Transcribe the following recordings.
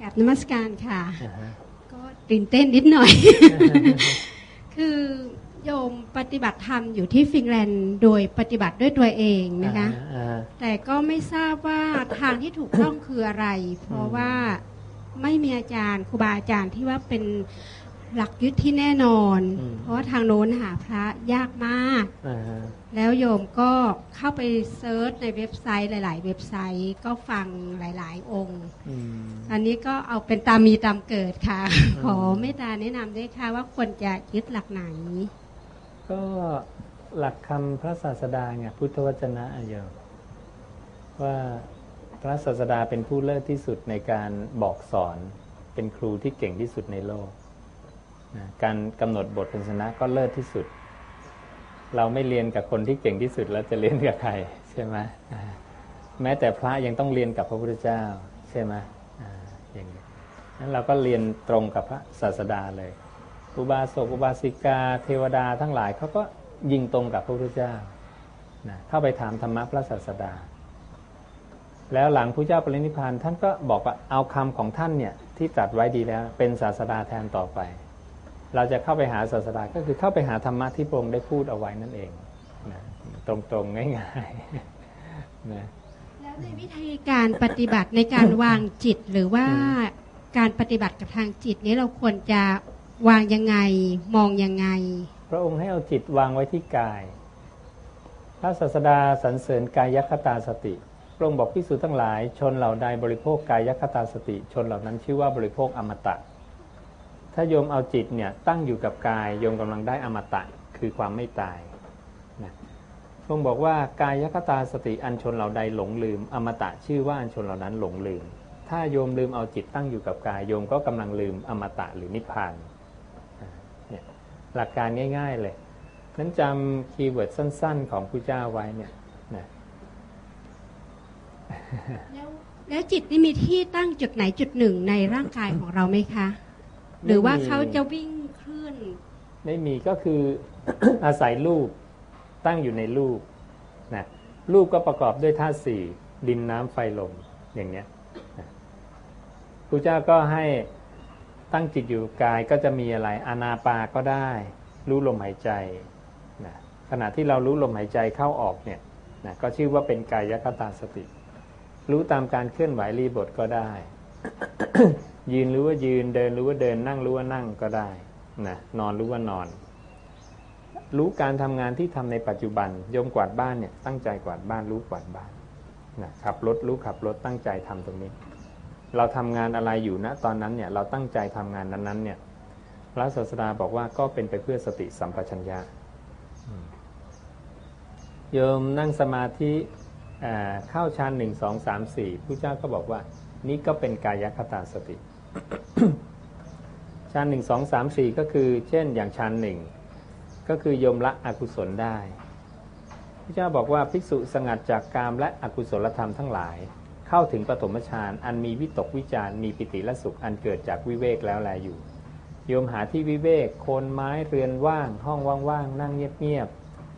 กราบนมัสการค่ะอ่าฮะก็ตื่นเต้นนิดหน่อย คือโยมปฏิบัติธรรมอยู่ที่ฟินแลนด์โดยปฏิบัติด้วยตัวเองนะคะอ่าฮะแต่ก็ไม่ทราบว่าทางที่ถูกต้องคืออะไร เพราะว่าไม่มีอาจารย์ครูบาอาจารย์ที่ว่าเป็น หลักยึดที่แน่นอนเพราะว่าทางโน้นหาพระยากมาก อ่าฮะ แล้วโยมก็เข้าไปเซิร์ชในเว็บไซต์หลาย ๆ เว็บไซต์ก็ฟังหลาย ๆ องค์ อืม อันนี้ก็เอาเป็นตามมีตามเกิดค่ะ ขอเมตตาแนะนำด้วยค่ะว่าควรจะยึดหลักไหน ก็หลักคำพระศาสดาไงพุทธวจนะอะโยมว่าพระศาสดาเป็นผู้เลิศที่สุดในการบอกสอน เป็นครูที่เก่งที่สุดในโลกนะ การกำหนดบทพันชนะก็เลิศที่สุด เราไม่เรียนกับคนที่เก่งที่สุดแล้วจะเรียนกับใครใช่ไหมแม้แต่พระยังต้องเรียนกับพระพุทธเจ้าใช่ไหมอย่างนี้นั้นเราก็เรียนตรงกับพระศาสดาเลยอุบาสกอุบาสิกา เทวดาทั้งหลายเขาก็ยิงตรงกับพระพุทธเจ้านะเข้าไปถามธรรมะพระศาสดา แล้วหลังพระเจ้าปรินิพพานท่านก็บอกว่าเอาคำของท่านเนี่ยที่ตรัสไว้ดีแล้วเป็นศาสดาแทนต่อไป เราจะเข้าไปหาศาสดาก็คือเข้าไปหาธรรมะที่พระองค์ได้พูดเอาไว้นั่นเองนะตรงๆง่ายๆนะแล้วในวิธีการปฏิบัติในการวางจิตหรือว่าการปฏิบัติกับทางจิตนี้เราควรจะวางยังไงมองยังไง พระองค์ให้เอาจิตวางไว้ที่กาย พระศาสดาสรรเสริญกายคตาสติพระองค์บอกพิสูจน์ทั้งหลาย ชนเหล่าใดบริโภคกายคตาสติ ชนเหล่านั้นชื่อว่าบริโภคอมตะ ถ้าโยมเอาจิตเนี่ยตั้งอยู่กับกายโยมกำลังได้อมตะคือความไม่ตายนะพระองค์บอกว่ากายคตาสติอันชนเหล่าใดหลงลืม อมตะชื่อว่าอันชนเหล่านั้นหลงลืม ถ้าโยมลืมเอาจิตตั้งอยู่กับกายโยมก็กำลังลืมอมตะหรือนิพพานเนี่ยหลักการง่าย ๆเลยนั้นจำคีย์เวิร์ดสั้น ๆ ของพระเจ้าไว้เนี่ยนะแล้วแล้วจิตนี่มีที่ตั้งจุดไหนจุดหนึ่งในร่างกายของเราไหมคะ หรือว่าเขาจะวิ่งเคลื่อนไม่มีก็คืออาศัยรูปตั้งอยู่ในรูปนะรูปก็ประกอบด้วยธาตุสี่ดินน้ำไฟลมอย่างเนี้ยนะพระเจ้าก็ให้ตั้งจิตอยู่กายก็จะมีอะไรอานาปาก็ได้ รู้ลมหายใจนะขณะที่เรารู้ลมหายใจเข้าออกเนี่ยนะก็ชื่อว่าเป็นกายคตาสติ รู้ตามการเคลื่อนไหวรีบทก็ได้ ยืนรู้ว่ายืนเดินรู้ว่าเดินนั่งรู้ว่านั่งก็ได้นะนอนรู้ว่านอน รู้การทำงานที่ทำในปัจจุบันโยมกวาดบ้านเนี่ยตั้งใจกวาดบ้านรู้กวาดบ้านนะขับรถรู้ขับรถตั้งใจทำตรงนี้ เราทำงานอะไรอยู่นะตอนนั้นเนี่ยเราตั้งใจทำงานนั้นๆเนี่ยพระศาสดาบอกว่าก็เป็นไปเพื่อสติสัมปชัญญะโยมนั่งสมาธิเข้าฌานหนึ่งสองสามสี่ผู้เจ้าก็บอกว่า นี่ก็เป็นกายคตาสติฌานหนึ่งสองสามสี่ก็คือ เช่นอย่างฌานหนึ่งก็คือโยมละอกุศลได้พระเจ้าบอกว่าภิกษุสงัดจากกามและอกุศลธรรมทั้งหลาย เข้าถึงปฐมฌานอันมีวิตกวิจารมีปิติและสุขอันเกิดจากวิเวกแล้วแลอยู่โยมหาที่วิเวกโคนไม้เรือนว่าง ห้องว่างๆนั่งเงียบ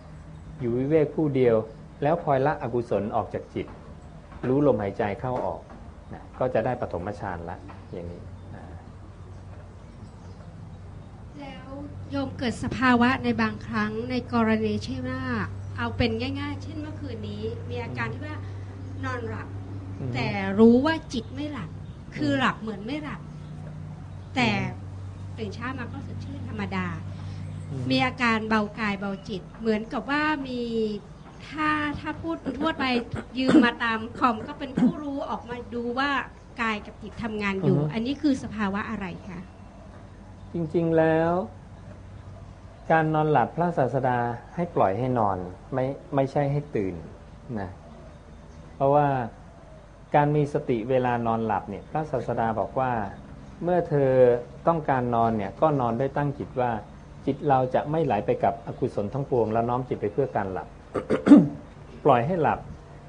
ๆอยู่วิเวกผู้เดียว แล้วพลอยละอกุศลออกจากจิต รู้ลมหายใจเข้าออก นะก็จะได้ปฐมฌานละอย่างนี้นะแล้วโยมเกิดสภาวะในบางครั้งในกรณีเช่นว่าเอาเป็นง่ายๆ เช่นเมื่อคืนนี้ มีอาการที่ว่านอนหลับอืมแต่รู้ว่าจิตไม่หลับ คือหลับเหมือนไม่หลับ แต่ตื่นเช้ามาก็สดชื่นธรรมดาอืมมีอาการเบากายเบาจิต เหมือนกับว่ามี ถ้าถ้าพูดทั่วไปยืมมาตามคอมก็เป็นผู้รู้ออกมาดูว่ากายกับจิตทำงานอยู่อันนี้คือสภาวะอะไรคะจริงๆแล้ว การนอนหลับพระศาสดาให้ปล่อยให้นอนไม่ไม่ใช่ให้ตื่นนะเพราะว่าการมีสติเวลานอนหลับเนี่ยพระศาสดาบอกว่า เมื่อเธอต้องการนอนเนี่ยก็นอนด้วยตั้งจิตว่า จิตเราจะไม่ไหลไปกับอกุศลทั้งปวง แล้วน้อมจิตไปเพื่อการหลับ ปล่อยให้หลับ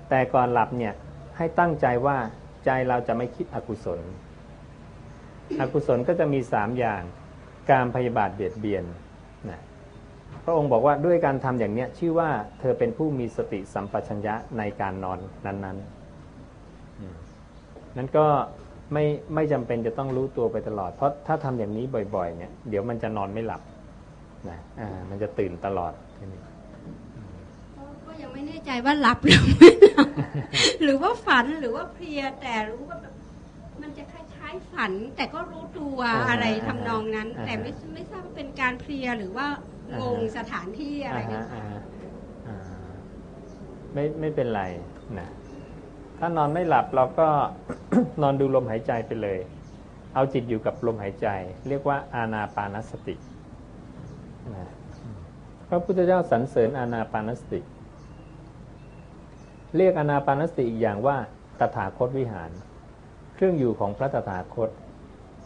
แต่ก่อนหลับเนี่ยให้ตั้งใจว่าใจเราจะไม่คิดอกุศล อกุศลก็จะมีสามอย่างการพยาบาทเบียดเบียนนะพระองค์บอกว่าด้วยการทำอย่างเนี้ยชื่อว่าเธอเป็นผู้มีสติสัมปชัญญะในการนอนนั้นๆอืมนั้นก็ไม่ไม่จำเป็นจะต้องรู้ตัวไปตลอด เพราะถ้าทำอย่างนี้บ่อย ๆ เนี่ยเดี๋ยวมันจะนอนไม่หลับนะอ่ามันจะตื่นตลอดที นี้ก็ยังไม่แน่ใจว่าหลับหรือไม่หลับหรือว่าฝันหรือว่าเพลียแต่รู้ว่าแบบมันจะคล้ายๆฝัน แต่ก็รู้ตัวอ่าอะไรทำนองนั้นอ่าแต่ไม่ไม่ทราบว่าเป็นการเพลียหรือว่างงอ่าสถานที่อะไรกันอ่าฮะอ่าฮะอ่าไม่ไม่เป็นไรนะถ้านอนไม่หลับเราก็นอนดูลมหายใจไปเลย เอาจิตอยู่กับลมหายใจ เรียกว่าอานาปานสตินะพระพุทธเจ้าสรรเสริญอานาปานสติ เรียกอานาปานสติอีกอย่างว่าตถาคตวิหาร เครื่องอยู่ของพระตถาคต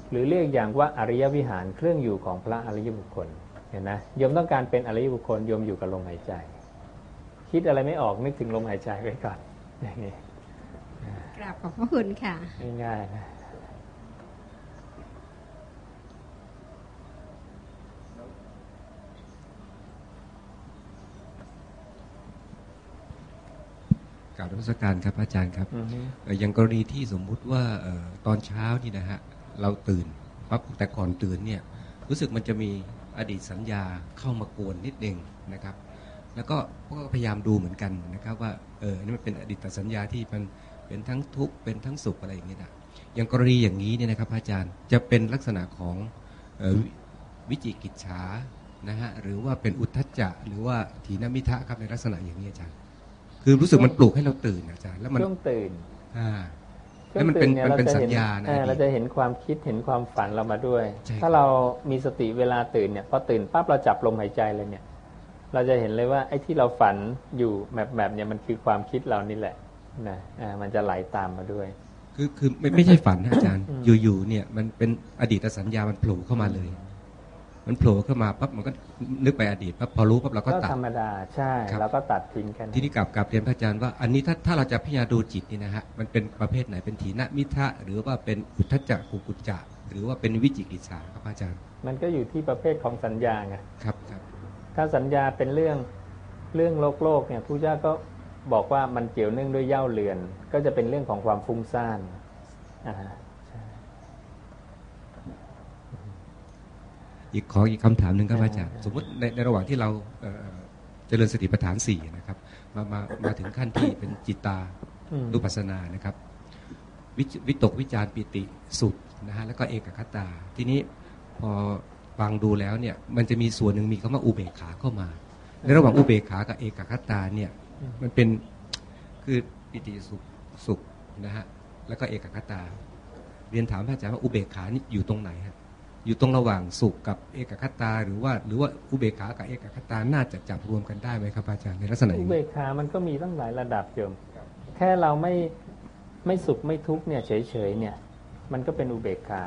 หรือเรียกอย่างว่าอริยวิหารเครื่องอยู่ของพระอริยบุคคลเห็นนะโยมต้องการเป็นอริยบุคคลโยมอยู่กับลมหายใจ คิดอะไรไม่ออกนึกถึงลมหายใจไว้ก่อนอย่างนี้กราบขอบพระคุณค่ะง่ายๆนะ กราบนมัสการครับอาจารย์ครับอือฮึเอ่ออย่างกรณีที่สมมุติว่าเอ่อตอนเช้านี่นะฮะเราตื่นปั๊บแต่ก่อนตื่นเนี่ยรู้สึกมันจะมีอดีตสัญญาเข้ามากวนนิดนึงนะครับ แล้วก็ก็พยายามดูเหมือนกันนะครับว่าเออนี่มันเป็นอดีตสัญญาที่มันเป็นทั้งทุกข์เป็นทั้งสุขอะไรอย่างเงี้ยนะอย่างกรณีอย่างนี้เนี่ยนะครับอาจารย์จะเป็นลักษณะของเอ่อวิวิจิกิจฉานะฮะหรือว่าเป็นอุทธัจจะหรือว่าถีนมิทะครับในลักษณะอย่างนี้อาจารย์ คือรู้สึกมันปลุกให้เราตื่นอาจารย์แล้วมันช่วงตื่นอ่าช่วแล้วงมันเป็นตื่ยมันเป็นรจะสัญห็ญาณเอออดีตเราจะเห็นความคิดเห็นความฝันเรามาด้วยใช่ครับถ้าเรามีสติเวลาตื่นเนี่ยพอตื่นปั๊บเราจับลมหายใจเลยเนี่ย เราจะเห็นเลยว่าไอ้ที่เราฝันอยู่แบบแบบเนี่ยมันคือความคิดเรานี่แหละนะอ่ามันจะไหลตามมาด้วย คือคือไม่ไม่ใช่ฝันนะอาจารย์อืมอยู่ๆเนี่ยมันเป็นอดีตสัญญามันโผล่เข้ามาเลย มันโผล่เข้ามาปั๊บมันก็นึกไปอดีตปั๊บพอรู้ปั๊บเราก็ก็ตัดธรรมดาใช่ครับแล้วก็ตัดทิ้งแค่นั้นที่นี่กลับกลับเรียนพระอาจารย์ว่าอันนี้ถ้าถ้าเราจะพิจารณาดูจิตนี่นะฮะมันเป็นประเภทไหนเป็นถีนมิทะหรือว่าเป็นอุทธัจจะกุกุจจะหรือว่าเป็นวิจิกิจฉาครับพระอาจารย์ มันก็อยู่ที่ประเภทของสัญญาไงครับครับ ถ้าสัญญาเป็นเรื่องเรื่องโลกโลกเนี่ยผู้เจ้าก็บอกว่ามันเกี่ยวเนื่องด้วยเย่าเรือน ก็จะเป็นเรื่องของความฟุ้งซ่านอ่าฮะใช่ อีกขออีกคำถามหนึ่งครับอาจารย์สมมติในในระหว่างที่เราเอ่อเจริญสติปัฏฐานสี่นะครับมามามาถึงขั้นที่เป็นจิตตาอืมรูปัสสนานะครับวิจวิตกวิจารปิติสุขนะฮะแล้วก็เอกคตา ทีนี้พอฟังดูแล้วเนี่ยมันจะมีส่วนหนึ่งมีคำว่าอุเบกขาเข้ามา ในระหว่างอุเบกขากับเอกคตาเนี่ยมันเป็นคือปิติสุขสุขนะฮะแล้วก็เอกคตา เรียนถามพระอาจารย์ว่าอุเบกขานี่อยู่ตรงไหนฮะ อยู่ตรงระหว่างสุขกับเอกคตา หรือว่าหรือว่าอุเบกขากับเอกคตาน่าจะจับรวมกันได้ไหมครับอาจารย์ในลักษณะออุเบกขามันก็มีตั้งหลายระดับโยมแค่เราไม่ไม่สุขไม่ทุกเนี่ยเฉยๆเนี่ย มันก็เป็นอุเบกขา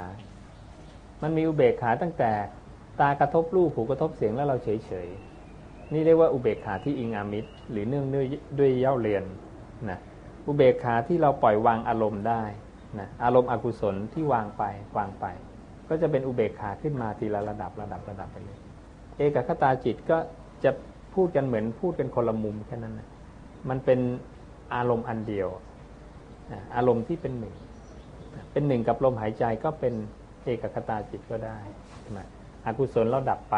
มันมีอุเบกขาตั้งแต่ตากระทบรูปหูกระทบเสียงแล้วเราเฉยๆนี่เรียกว่าอุเบกขาที่อิงอามิตร หรือเนื่องด้วยเย่าเรียนนะอุเบกขาที่เราปล่อยวางอารมณ์ได้นะอารมณ์อกุศลที่วางไปวางไป ก็จะเป็นอุเบกขาขึ้นมาทีละระดับระดับระดับไปเลย เอกคตาจิตก็จะพูดกันเหมือนพูดกันคนละมุมแค่นั้นนะมันเป็นอารมณ์อันเดียว อารมณ์ที่เป็นหนึ่ง เป็นหนึ่งกับลมหายใจก็เป็นเอกคตาจิตก็ได้ใช่ไหมอกุศลเราดับไป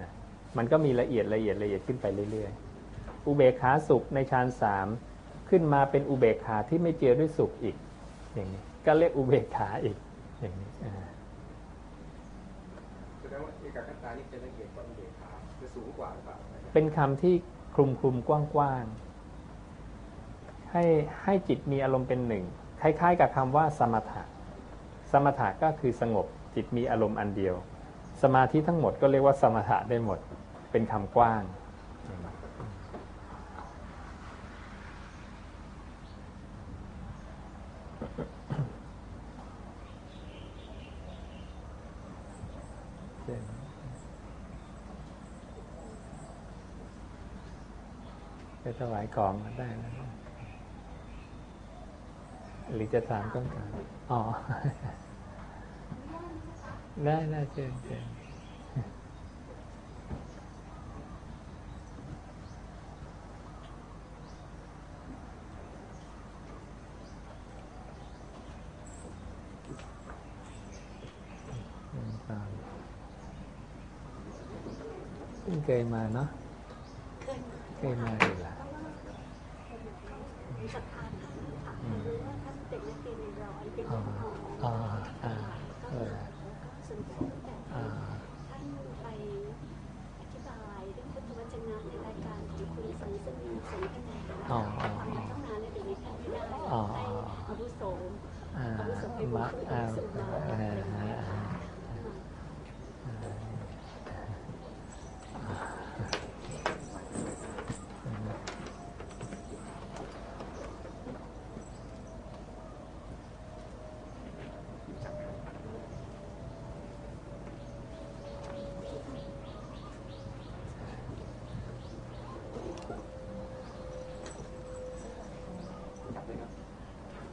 นะมันก็มีละเอียดละเอียดละเอียดขึ้นไปเรื่อยๆ อุเบกขาสุขในฌานสามขึ้นมาเป็นอุเบกขาที่ไม่เจือด้วยสุขอีกอย่างนี้ก็เรียกอุเบกขาอีกอย่างนี้ สดงว่าเอกคตานี่จะละเอียดกว่าอุเบกขาจะสูงกว่าหรือเปล่าเป็นคำที่คลุมคลุมกว้างๆให้ให้จิตมีอารมณ์เป็นหนึ่งคล้ายๆ กับคำว่าสมถะสมถะก็คือสงบจิตมีอารมณ์อันเดียว สมาธิทั้งหมดก็เรียกว่าสมถะได้หมดเป็นคำกว้าง จะถวายของก็ได้นะหรือจะถามต้องถามอ๋อ ได้ได้เชิญเชิญเคยมาเนาะ ยมาเคยมาอยู่ละเพราะว่ามีศรัทธาท่านค่ะอืมรู้ว่าท่านเป็นนักเรียนในร้อยเป็นอ๋อคนหออ๋ออ่าเอก็อสนใจตั้งแต่อ่าท่านไปอธิบายเรื่องพุทธวจนะในรายการของคุณสังสมีสังคณาอ๋ออ๋อทำมาตั้งนานแล้วเดี๋ยวนี้ท่านไม่ได้อ๋อให้อาวุโสอ่าอาวุโสไปมาบุกอ่าสุมาอ่าอะไรอย่างอ่าเงี้ย อ่า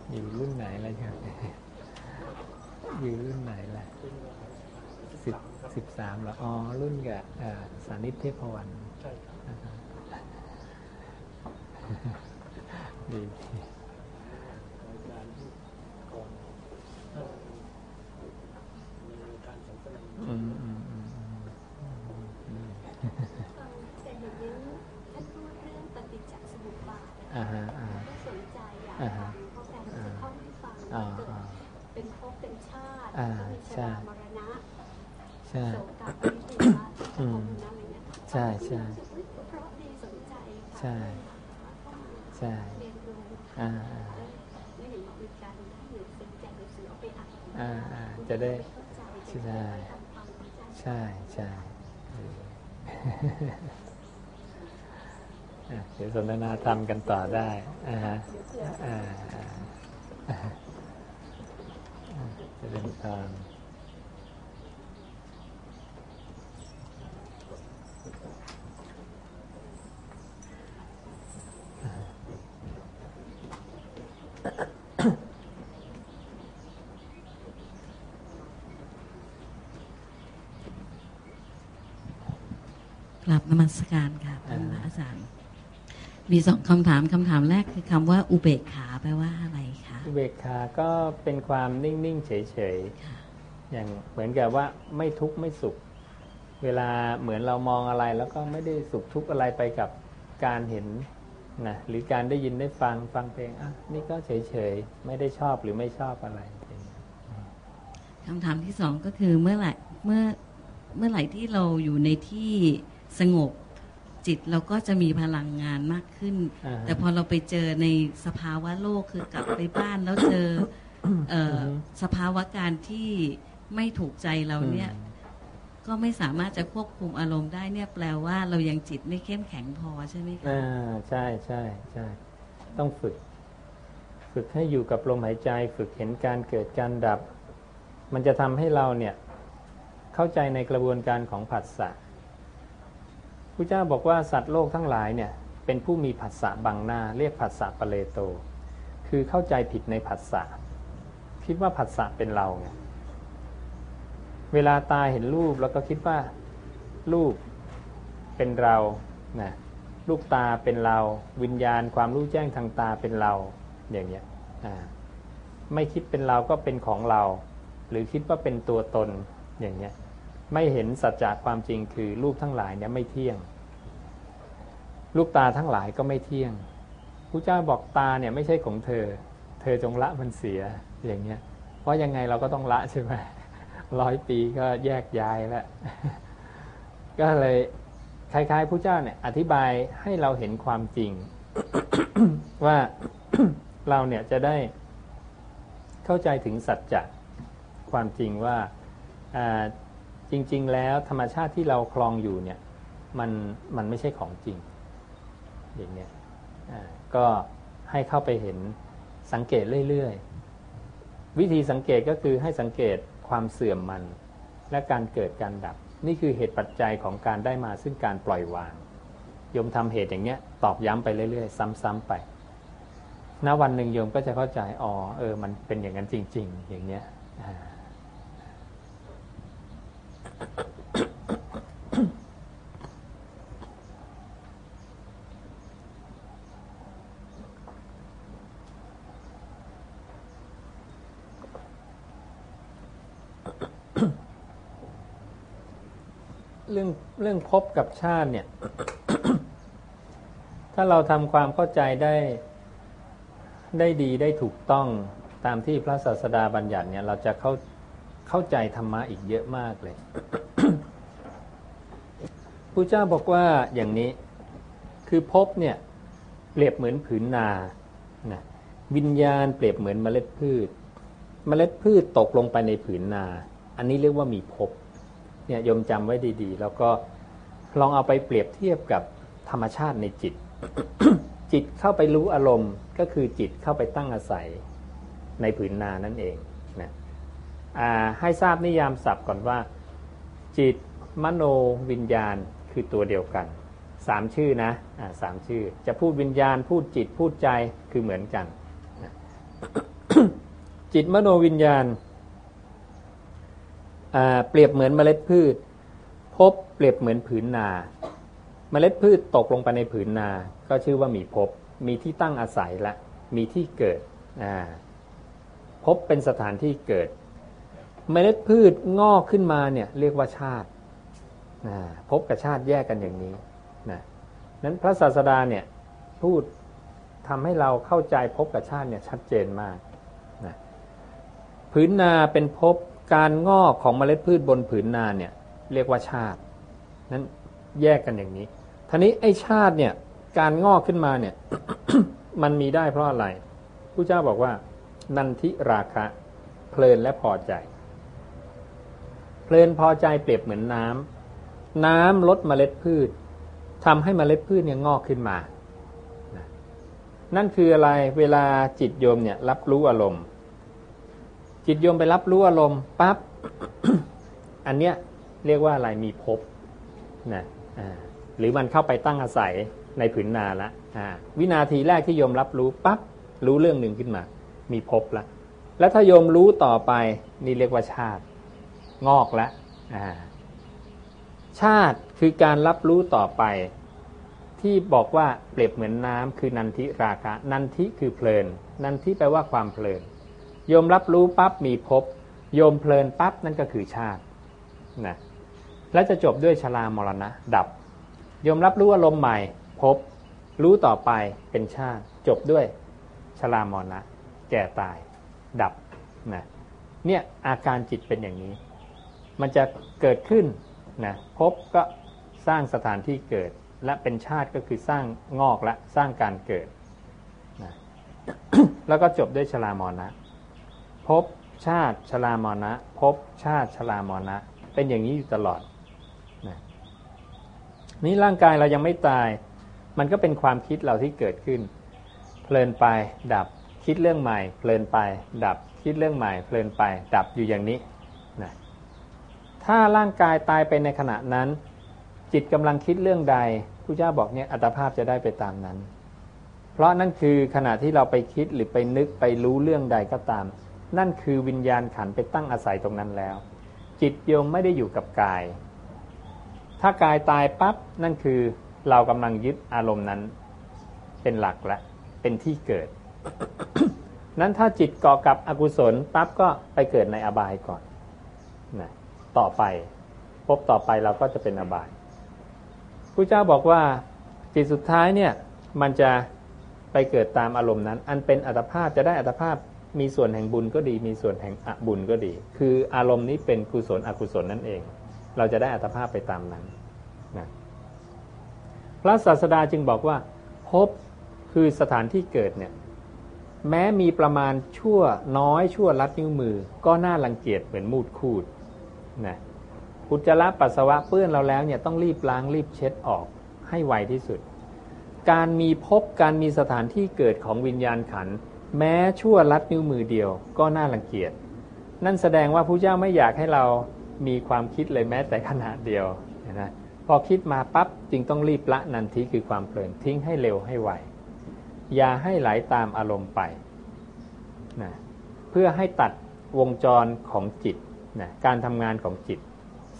อยู่รุ่นไหนแล้วเนี่ยอยู่รุ่นไหนล่ะสิบ ละออรุ่นกับสานิทเทพวันอ่า ช่ใช่ใช่ใช่อ่าอ่าอ่าจะได้ใช่ใช่ใช่เอออ่เดี๋ยวสนทนาธรรมกันต่อได้อ่าฮะอ่าอ่าอ่าจะเป็นทาง กลับนมัสการค่ะท่านพระอาจารย์มีสองคำถามคำถามแรกคือคำว่าอุเบกขาแปลว่าอะไรคะอุเบกขาก็เป็นความนิ่งๆเฉยค่ะๆอย่างเหมือนกับว่าไม่ทุกข์ไม่สุข เวลาเหมือนเรามองอะไรแล้วก็ไม่ได้สุขทุกข์อะไรไปกับการเห็น นะหรือการได้ยินได้ฟังฟังเพลงอะนี่ก็เฉยๆ ไม่ได้ชอบหรือไม่ชอบอะไรอย่างเงี้ยคำถามที่สองก็คือเมื่อไหร่เมื่อเมื่อไหร่ที่เราอยู่ในที่สงบจิตเราก็จะมีพลังงานมากขึ้นอ่าฮะแต่พอเราไปเจอในสภาวะโลกคือกลับไปบ้านแล้วเจอเอ่อออฮึสภาวะการที่ไม่ถูกใจเราเนี่ย ก็ไม่สามารถจะควบคุมอารมณ์ได้เนี่ยแปลว่าเรายังจิตไม่เข้มแข็งพอใช่ไหมคะอ่าใช่ใช่ใช่ต้องฝึก ฝึกให้อยู่กับลมหายใจ ฝึกเห็นการเกิดการดับ มันจะทำให้เราเนี่ยเข้าใจในกระบวนการของผัสสะพระเจ้าบอกว่าสัตว์โลกทั้งหลายเนี่ยเป็นผู้มีผัสสะบังหน้า เรียกผัสสะปะเลโต คือเข้าใจผิดในผัสสะคิดว่าผัสสะเป็นเราไง เวลาตาเห็นรูปแล้วก็คิดว่ารูปเป็นเรานะลูกตาเป็นเรา วิญญาณความรู้แจ้งทางตาเป็นเราอย่างเงี้ยไม่คิดเป็นเราก็เป็นของเรา หรือคิดว่าเป็นตัวตนอย่างเงี้ยไม่เห็นสัจจะความจริงคือรูปทั้งหลายเนี่ยไม่เที่ยง ลูกตาทั้งหลายก็ไม่เที่ยงพระเจ้าบอกตาเนี่ยไม่ใช่ของเธอ เธอจงละมันเสียอย่างเงี้ยเพราะยังไงเราก็ต้องละใช่ไหม ร้อยปีก็แยกย้ายแล้ว ก็เลยคล้ายๆพระเจ้าเนี่ย อธิบายให้เราเห็นความจริง ว่าเราเนี่ยจะได้เข้าใจถึงสัจจะความจริงว่าจริง ๆ แล้วธรรมชาติที่เราคลองอยู่เนี่ย มันมันไม่ใช่ของจริงอย่างเงี้ยอ่าก็ให้เข้าไปเห็นสังเกตเรื่อยๆ วิธีสังเกตก็คือให้สังเกต ความเสื่อมมัน และการเกิดการดับ นี่คือเหตุปัจจัยของการได้มาซึ่งการปล่อยวางโยมทำเหตุอย่างเงี้ยตอกย้ำไปเรื่อย ๆ ซ้ำๆไปณวันหนึ่งโยมก็จะเข้าใจอ๋อเออ มันเป็นอย่างนั้นจริง ๆ อย่างเงี้ย เรื่องเรื่องพบกับชาติเนี่ย ถ้าเราทำความเข้าใจได้ได้ดีได้ถูกต้องตามที่พระศาสดาบัญญัติเนี่ย เราจะเข้าเข้าใจธรรมะอีกเยอะมากเลยพระเจ้าบอกว่าอย่างนี้คือพบเนี่ย เปรียบเหมือนผืนนานะวิญญาณเปรียบเหมือนเมล็ดพืช เมล็ดพืชตกลงไปในผืนนา อันนี้เรียกว่ามีพบ เนี่ยยมจำไว้ดี ๆ แล้วก็ลองเอาไปเปรียบเทียบกับธรรมชาติในจิต จิตเข้าไปรู้อารมณ์ก็คือจิตเข้าไปตั้งอาศัยในผืนนานั่นเองนะให้ทราบนิยามศัพท์ก่อนว่า จิตมโนวิญญาณคือตัวเดียวกันสามชื่อนะสามชื่อ จะพูดวิญญาณพูดจิตพูดใจคือเหมือนกันนะจิตมโนวิญญาณ เปรียบเหมือนเมล็ดพืช พบเปรียบเหมือนผืนนา เมล็ดพืชตกลงไปในผืนนา ก็ชื่อว่ามีพบ มีที่ตั้งอาศัยและ มีที่เกิดพบเป็นสถานที่เกิด เมล็ดพืชงอกขึ้นมาเนี่ยเรียกว่าชาติพบกับชาติแยกกันอย่างนี้นะนั้นพระศาสดาเนี่ยพูดทำให้เราเข้าใจพบกับชาติเนี่ยชัดเจนมากนะผืนนาเป็นพบ การงอกของเมล็ดพืชบนผืนนาเนี่ยเรียกว่าชาติ นั้นแยกกันอย่างนี้ท่านี้ไอ้ชาติเนี่ย การงอกขึ้นมาเนี่ย มันมีได้เพราะอะไรผู้เจ้าบอกว่า นันทิราคะ เพลินและพอใจ เพลินพอใจเปรียบเหมือนน้ำน้ำลดเมล็ดพืชทำให้เมล็ดพืชเนี่ยงอกขึ้นมา นั่นคืออะไรเวลาจิตโยมเนี่ย รับรู้อารมณ์ จิตโยมไปรับรู้อารมณ์ปั๊บอันเนี้ยเรียกว่าอะไรมีภพนะหรือมันเข้าไปตั้งอาศัยในผืนนาละวินาทีแรกที่โยมรับรู้ปั๊บรู้เรื่องหนึ่งขึ้นมา มีภพละแล้วถ้าโยมรู้ต่อไปนี่เรียกว่าชาติ งอกละชาติคือการรับรู้ต่อไป ที่บอกว่าเปรียบเหมือนน้ำคือนันทิราคะ นันทิคือเพลิน นันทิแปลว่าความเพลิน โยมรับรู้ปั๊บมีภพโยมเพลินปั๊บนั่นก็คือชาตินะและจะจบด้วยชรามรณะ ดับ โยมรับรู้อารมณ์ใหม่พบรู้ต่อไปเป็นชาติ จบด้วยชรามรณะ แก่ตาย ดับนะเนี่ยอาการจิตเป็นอย่างนี้ มันจะเกิดขึ้นนะพบก็สร้างสถานที่เกิด และเป็นชาติก็คือสร้างงอกและสร้างการเกิดนะแล้วก็จบด้วยชรามรณะ บชาติชรามรณะพบชาติชรามรณะ เป็นอย่างนี้อยู่ตลอดนะนี่ร่างกายเรายังไม่ตาย มันก็เป็นความคิดเราที่เกิดขึ้น เพลินไปดับคิดเรื่องใหม่ เพลินไป ดับคิดเรื่องใหม่ เพลินไป ดับอยู่อย่างนี้ถ้าร่างกายตายไปในขณะนั้น จิตกำลังคิดเรื่องใดผู้เจ้าบอกเนี่ยอัตภาพจะได้ไปตามนั้น เพราะนั่นคือขณะที่เราไปคิดหรือไปนึกไปรู้เรื่องใดก็ตาม นั่นคือวิญญาณขันไปตั้งอาศัยตรงนั้นแล้ว จิตโยมไม่ได้อยู่กับกาย ถ้ากายตายปั๊บนั่นคือเรากำลังยึดอารมณ์นั้น เป็นหลักและ เป็นที่เกิด นั้นถ้าจิตเกาะกับอกุศลปั๊บก็ไปเกิดในอบายก่อนนะต่อไปพบต่อไปเราก็จะเป็นอบายผู้เจ้าบอกว่าจิตสุดท้ายเนี่ยมันจะไปเกิดตามอารมณ์นั้น อันเป็นอัตภาพจะได้อัตภาพ มีส่วนแห่งบุญก็ดี มีส่วนแห่งอบุญก็ดี คืออารมณ์นี้เป็นกุศลอกุศลนั่นเอง เราจะได้อัตภาพไปตามนั้นนะพระศาสดาจึงบอกว่าพบคือสถานที่เกิดเนี่ยแม้มีประมาณชั่วน้อยชั่วลัดนิ้วมือ ก็น่ารังเกียจเหมือนมูดคูดนะอุจจาระปัสสาวะเปื้อนเราแล้วเนี่ยต้องรีบล้างรีบเช็ดออกให้ไวที่สุด การมีพบการมีสถานที่เกิดของวิญญาณขัน แม้ชั่วลัดนิ้วมือเดียวก็น่ารังเกียจ นั่นแสดงว่าพระเจ้าไม่อยากให้เรามีความคิดเลยแม้แต่ขณะเดียวนะพอคิดมาปั๊บจึงต้องรีบละนันทีคือความเพลินทิ้งให้เร็วให้ไวอย่าให้ไหลาตามอารมณ์ไปนะเพื่อให้ตัดวงจรของจิตนะการทำงานของจิต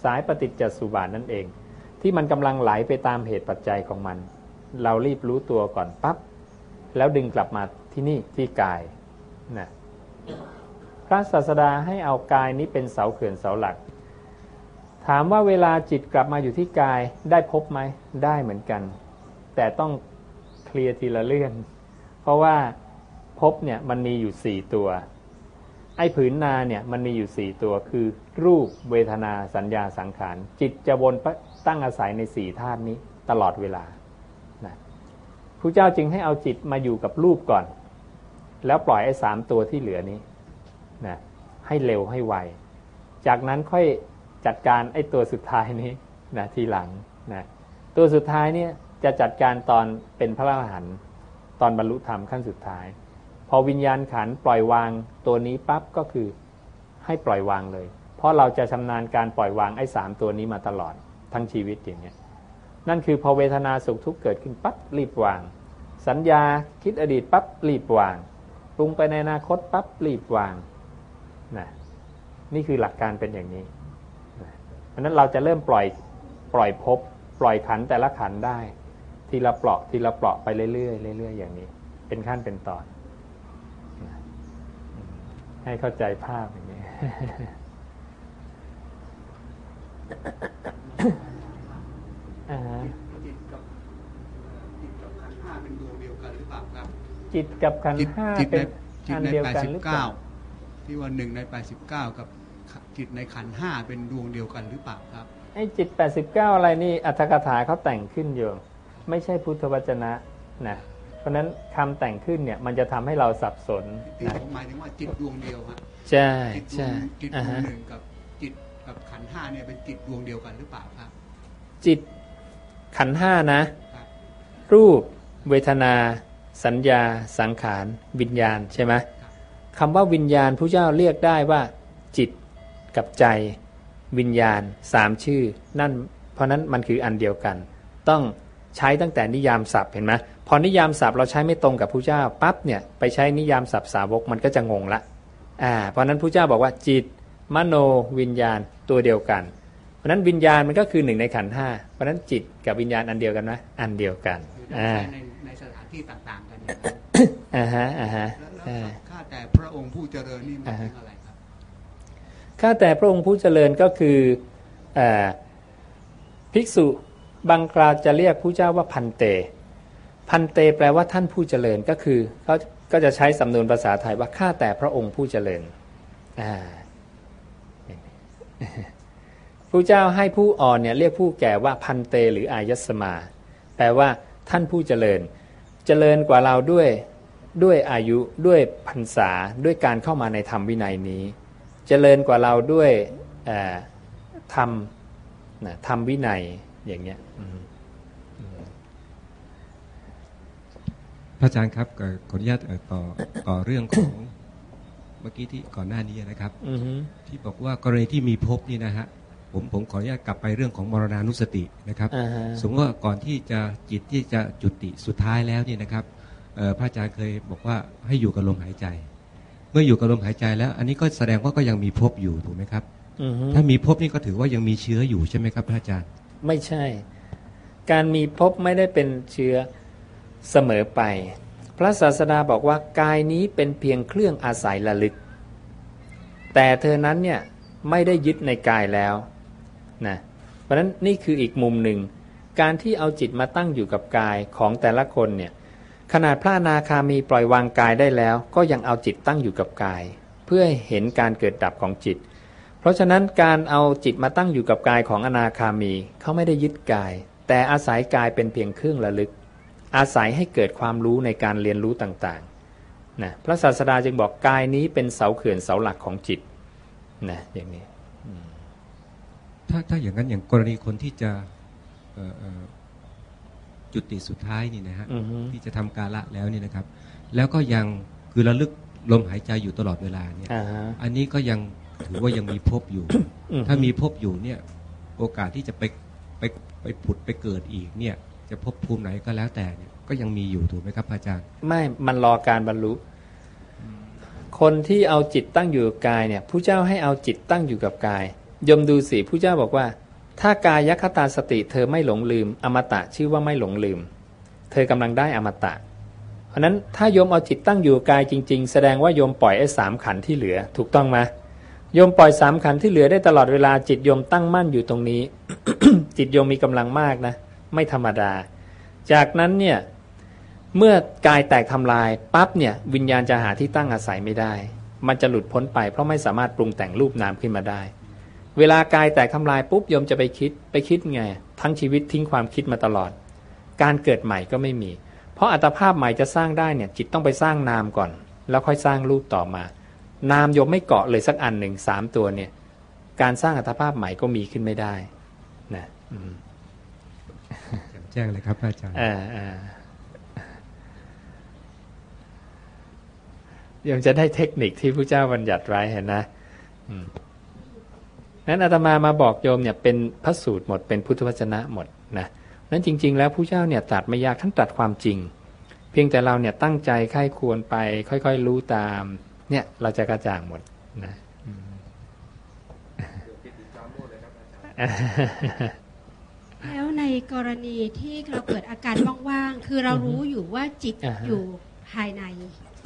สายปฏิจจสุบานนั่นเอง ที่มันกำลังไหลไปตามเหตุปัจจัยของมัน เรารีบรู้ตัวก่อนปับ๊บแล้วดึงกลับมา ที่นี่ที่กายนะพระศาสดาให้เอากายนี้เป็นเสาเขื่อนเสาหลัก ถามว่าเวลาจิตกลับมาอยู่ที่กายได้พบไหมได้เหมือนกัน แต่ต้องเคลียร์ทีละเรื่อง เพราะว่าพบเนี่ยมันมีอยู่สี่ตัว ไอ้ผืนนาเนี่ยมันมีอยู่สี่ตัวคือรูปเวทนาสัญญาสังขาร จิตจะวนตั้งอาศัยในสี่ธาตุนี้ตลอดเวลานะพระเจ้าจึงให้เอาจิตมาอยู่กับรูปก่อน แล้วปล่อยไอ้สามตัวที่เหลือนี้นะให้เร็วให้ไว จากนั้นค่อยจัดการไอ้ตัวสุดท้ายนี้นะทีหลังนะตัวสุดท้ายเนี่ยจะจัดการตอนเป็นพระอรหันต์ตอนบรรลุธรรมขั้นสุดท้าย พอวิญญาณขันปล่อยวางตัวนี้ปั๊บก็คือให้ปล่อยวางเลย เพราะเราจะชำนาญการปล่อยวางไอ้สามตัวนี้มาตลอดทั้งชีวิตอย่างเงี้ยนั่นคือพอเวทนาสุขทุกข์เกิดขึ้นปั๊บรีบวาง สัญญาคิดอดีตปั๊บรีบวาง ปรุงไปในอนาคตปั๊บรีบวางนะนี่คือหลักการเป็นอย่างนี้เพราะนั้นเราจะเริ่มปล่อยปล่อยภพปล่อยขันแต่ละขันได้ ทีละเปราะทีละเปราะไปเรื่อยๆเรื่อยๆอย่างนี้ เป็นขั้นเป็นตอนให้เข้าใจภาพอย่างนี้อ่า จิตกับขันธ์จิตห้าจิตเป็ในนจิตอันในเดียวแปดกันสิบหรือเปเก้าล่าที่ว่าหนึ่งในแปดสิบเก้ากับจิตในขันธ์ห้าเป็นดวงเดียวกันหรือเปล่าครับ ไอ้จิต 89 อะไรนี่อัตถกถาเขาแต่งขึ้นโยมไม่ใช่พุทธวจนะนะเพราะฉะนั้นคำแต่งขึ้นเนี่ยมันจะทำให้เราสับสนที่นะผมหมายถึงว่าจิตดวงเดียวฮะใช่จิตดวใช่งจิตดอ่าวงฮะ หนึ่งกับจิตกับขันธ์ห้าเนี่ยเป็นจิตดวงเดียวกันหรือเปล่าครับ จิตขันธ์ห้านะครับรูป เวทนา สัญญาสังขาร วิญญาณใช่ไหมคำว่าวิญญาณผู้เจ้าเรียกได้ว่า จิตกับใจ วิญญาณสามชื่อ นั่น เพราะนั้นมันคืออันเดียวกัน ต้องใช้ตั้งแต่นิยามศัพท์เห็นไหมพอนิยามศัพท์เราใช้ไม่ตรงกับผู้เจ้าปั๊บเนี่ยไปใช้นิยามศัพท์สาวกมันก็จะงงละอ่าเพราะนั้นผู้เจ้าบอกว่าจิต มโนวิญญาณตัวเดียวกัน เพราะนั้นวิญญาณมันก็คือหนึ่งในขันห้าเพราะนั้นจิตกับวิญญาณอันเดียวกันไหมอันเดียวกันอ่าในสถา ที่ต่างๆกันเนี่ยอ่าฮะอ่าฮะแล้วใช่แล้วข้าแต่พระองค์ผู้เจริญนี่หมายถึงอะไรครับข้าแต่พระองค์ผู้เจริญก็คืออ่าภิกษุบางคราวจะเรียกผู้เจ้าว่าพันเต พันเตแปลว่าท่านผู้เจริญก็คือเขาก็จะใช้สำนวนภาษาไทยว่าข้าแต่พระองค์ผู้เจริญอ่าผู้เจ้าให้ผู้อ่อนเนี่ยเรียกผู้แก่ว่าพันเตหรืออายสมา แปลว่าท่านผู้เจริญ เจริญกว่าเราด้วยด้วยอายุด้วยพรรษาด้วยการเข้ามาในธรรมวินัยนี้ เจริญกว่าเราด้วยเอ่อธรรมนะธรรมวินัยอย่างเงี้ยอืมพระอาจารย์ครับเอ่อขออนุญาตเอ่อต่อต่อเรื่องของเมื่อกี้ที่ก่อนหน้านี้นะครับอือฮึที่บอกว่ากรณีที่มีภพนี่นะฮะ ผมผมขออนุญาตกลับไปเรื่องของมรณานุสตินะครับ อ่าฮะ สมมติว่าก่อนที่จะจิตที่จะจุติสุดท้ายแล้วเนี่ยนะครับเอ่อพระอาจารย์เคยบอกว่าให้อยู่กับลมหายใจ เมื่ออยู่กับลมหายใจแล้ว อันนี้ก็แสดงว่าก็ยังมีภพอยู่ถูกไหมครับ อือฮึ ถ้ามีภพนี่ก็ถือว่ายังมีเชื้ออยู่ใช่ไหมครับพระอาจารย์ ไม่ใช่ การมีภพไม่ได้เป็นเชื้อเสมอไป พระศาสดาบอกว่ากายนี้เป็นเพียงเครื่องอาศัยระลึก แต่เธอนั้นเนี่ยไม่ได้ยึดในกายแล้ว นะเพราะฉะนั้นนี่คืออีกมุมหนึ่ง การที่เอาจิตมาตั้งอยู่กับกายของแต่ละคนเนี่ยขนาดพระนาคามีปล่อยวางกายได้แล้ว ก็ยังเอาจิตตั้งอยู่กับกาย เพื่อเห็นการเกิดดับของจิต เพราะฉะนั้นการเอาจิตมาตั้งอยู่กับกายของอนาคามีเขาไม่ได้ยึดกาย แต่อาศัยกายเป็นเพียงเครื่องระลึก อาศัยให้เกิดความรู้ในการเรียนรู้ต่างๆนะพระศาสดาจึงบอกกายนี้เป็นเสาเขื่อนเสาหลักของจิตนะอย่างนี้ ถ้าถ้าอย่างนั้นอย่างกรณีคนที่จะเอ่อเอ่อจุติสุดท้ายนี่นะฮะอือฮึที่จะทำกาละแล้วเนี่ยนะครับ แล้วก็ยังคือระลึกลมหายใจอยู่ตลอดเวลาเนี่ยอ่าฮะอันนี้ก็ยังถือว่ายังมีภพอยู่อือฮึถ้ามีภพอยู่เนี่ย โอกาสที่จะไปไปไปผุดไปเกิดอีกเนี่ย จะภพภูมิไหนก็แล้วแต่เนี่ย ก็ยังมีอยู่ถูกไหมครับพระอาจารย์ ไม่มันรอการบรรลุ คนที่เอาจิตตั้งอยู่กับกายเนี่ยผู้เจ้าให้เอาจิตตั้งอยู่กับกาย ยมดูสิผู้เจ้าบอกว่า ถ้ากายยัคตาสติเธอไม่หลงลืม อมตะชื่อว่าไม่หลงลืม เธอกำลังได้อมตะ เพราะนั้นถ้าโยมเอาจิตตั้งอยู่กายจริง ๆ แสดงว่าโยมปล่อยไอ้สามขันธ์ที่เหลือ ถูกต้องไหมโยมปล่อยสามขันธ์ที่เหลือได้ตลอดเวลาจิตโยมตั้งมั่นอยู่ตรงนี้ จิตโยมมีกำลังมากนะ ไม่ธรรมดา จากนั้นเนี่ยเมื่อกายแตกทำลายปั๊บเนี่ยวิญญาณจะหาที่ตั้งอาศัยไม่ได้ มันจะหลุดพ้นไปเพราะไม่สามารถปรุงแต่งรูปนามขึ้นมาได้ เวลากายแตกทำลายปุ๊บโยมจะไปคิดไปคิดไง ทั้งชีวิตทิ้งความคิดมาตลอด การเกิดใหม่ก็ไม่มี เพราะอัตภาพใหม่จะสร้างได้เนี่ย จิตต้องไปสร้างนามก่อน แล้วค่อยสร้างรูปต่อมา นามโยมไม่เกาะเลยสักอันหนึ่งสามตัวเนี่ย การสร้างอัตภาพใหม่ก็มีขึ้นไม่ได้นะอืมแจ้งเลยครับอาจารย์อ่าอ่ายังจะได้เทคนิคที่พระเจ้าบัญญัติไว้เห็นนะอืม นั้นอาตมามาบอกโยมเนี่ยเป็นพระสูตรหมดเป็นพุทธวจนะหมดนะนั้นจริง ๆ แล้วผู้เจ้าเนี่ยตรัดไม่ยากท่านตรัดความจริง เพียงแต่เราเนี่ยตั้งใจไข้ควรไป ค่อยๆรู้ตาม เนี่ยเราจะกระจ่างหมดนะอืมแล้วในกรณีที่เราเกิดอาการว่างๆ คือเรารู้อยู่ว่าจิตอ่าฮะอยู่ภายใน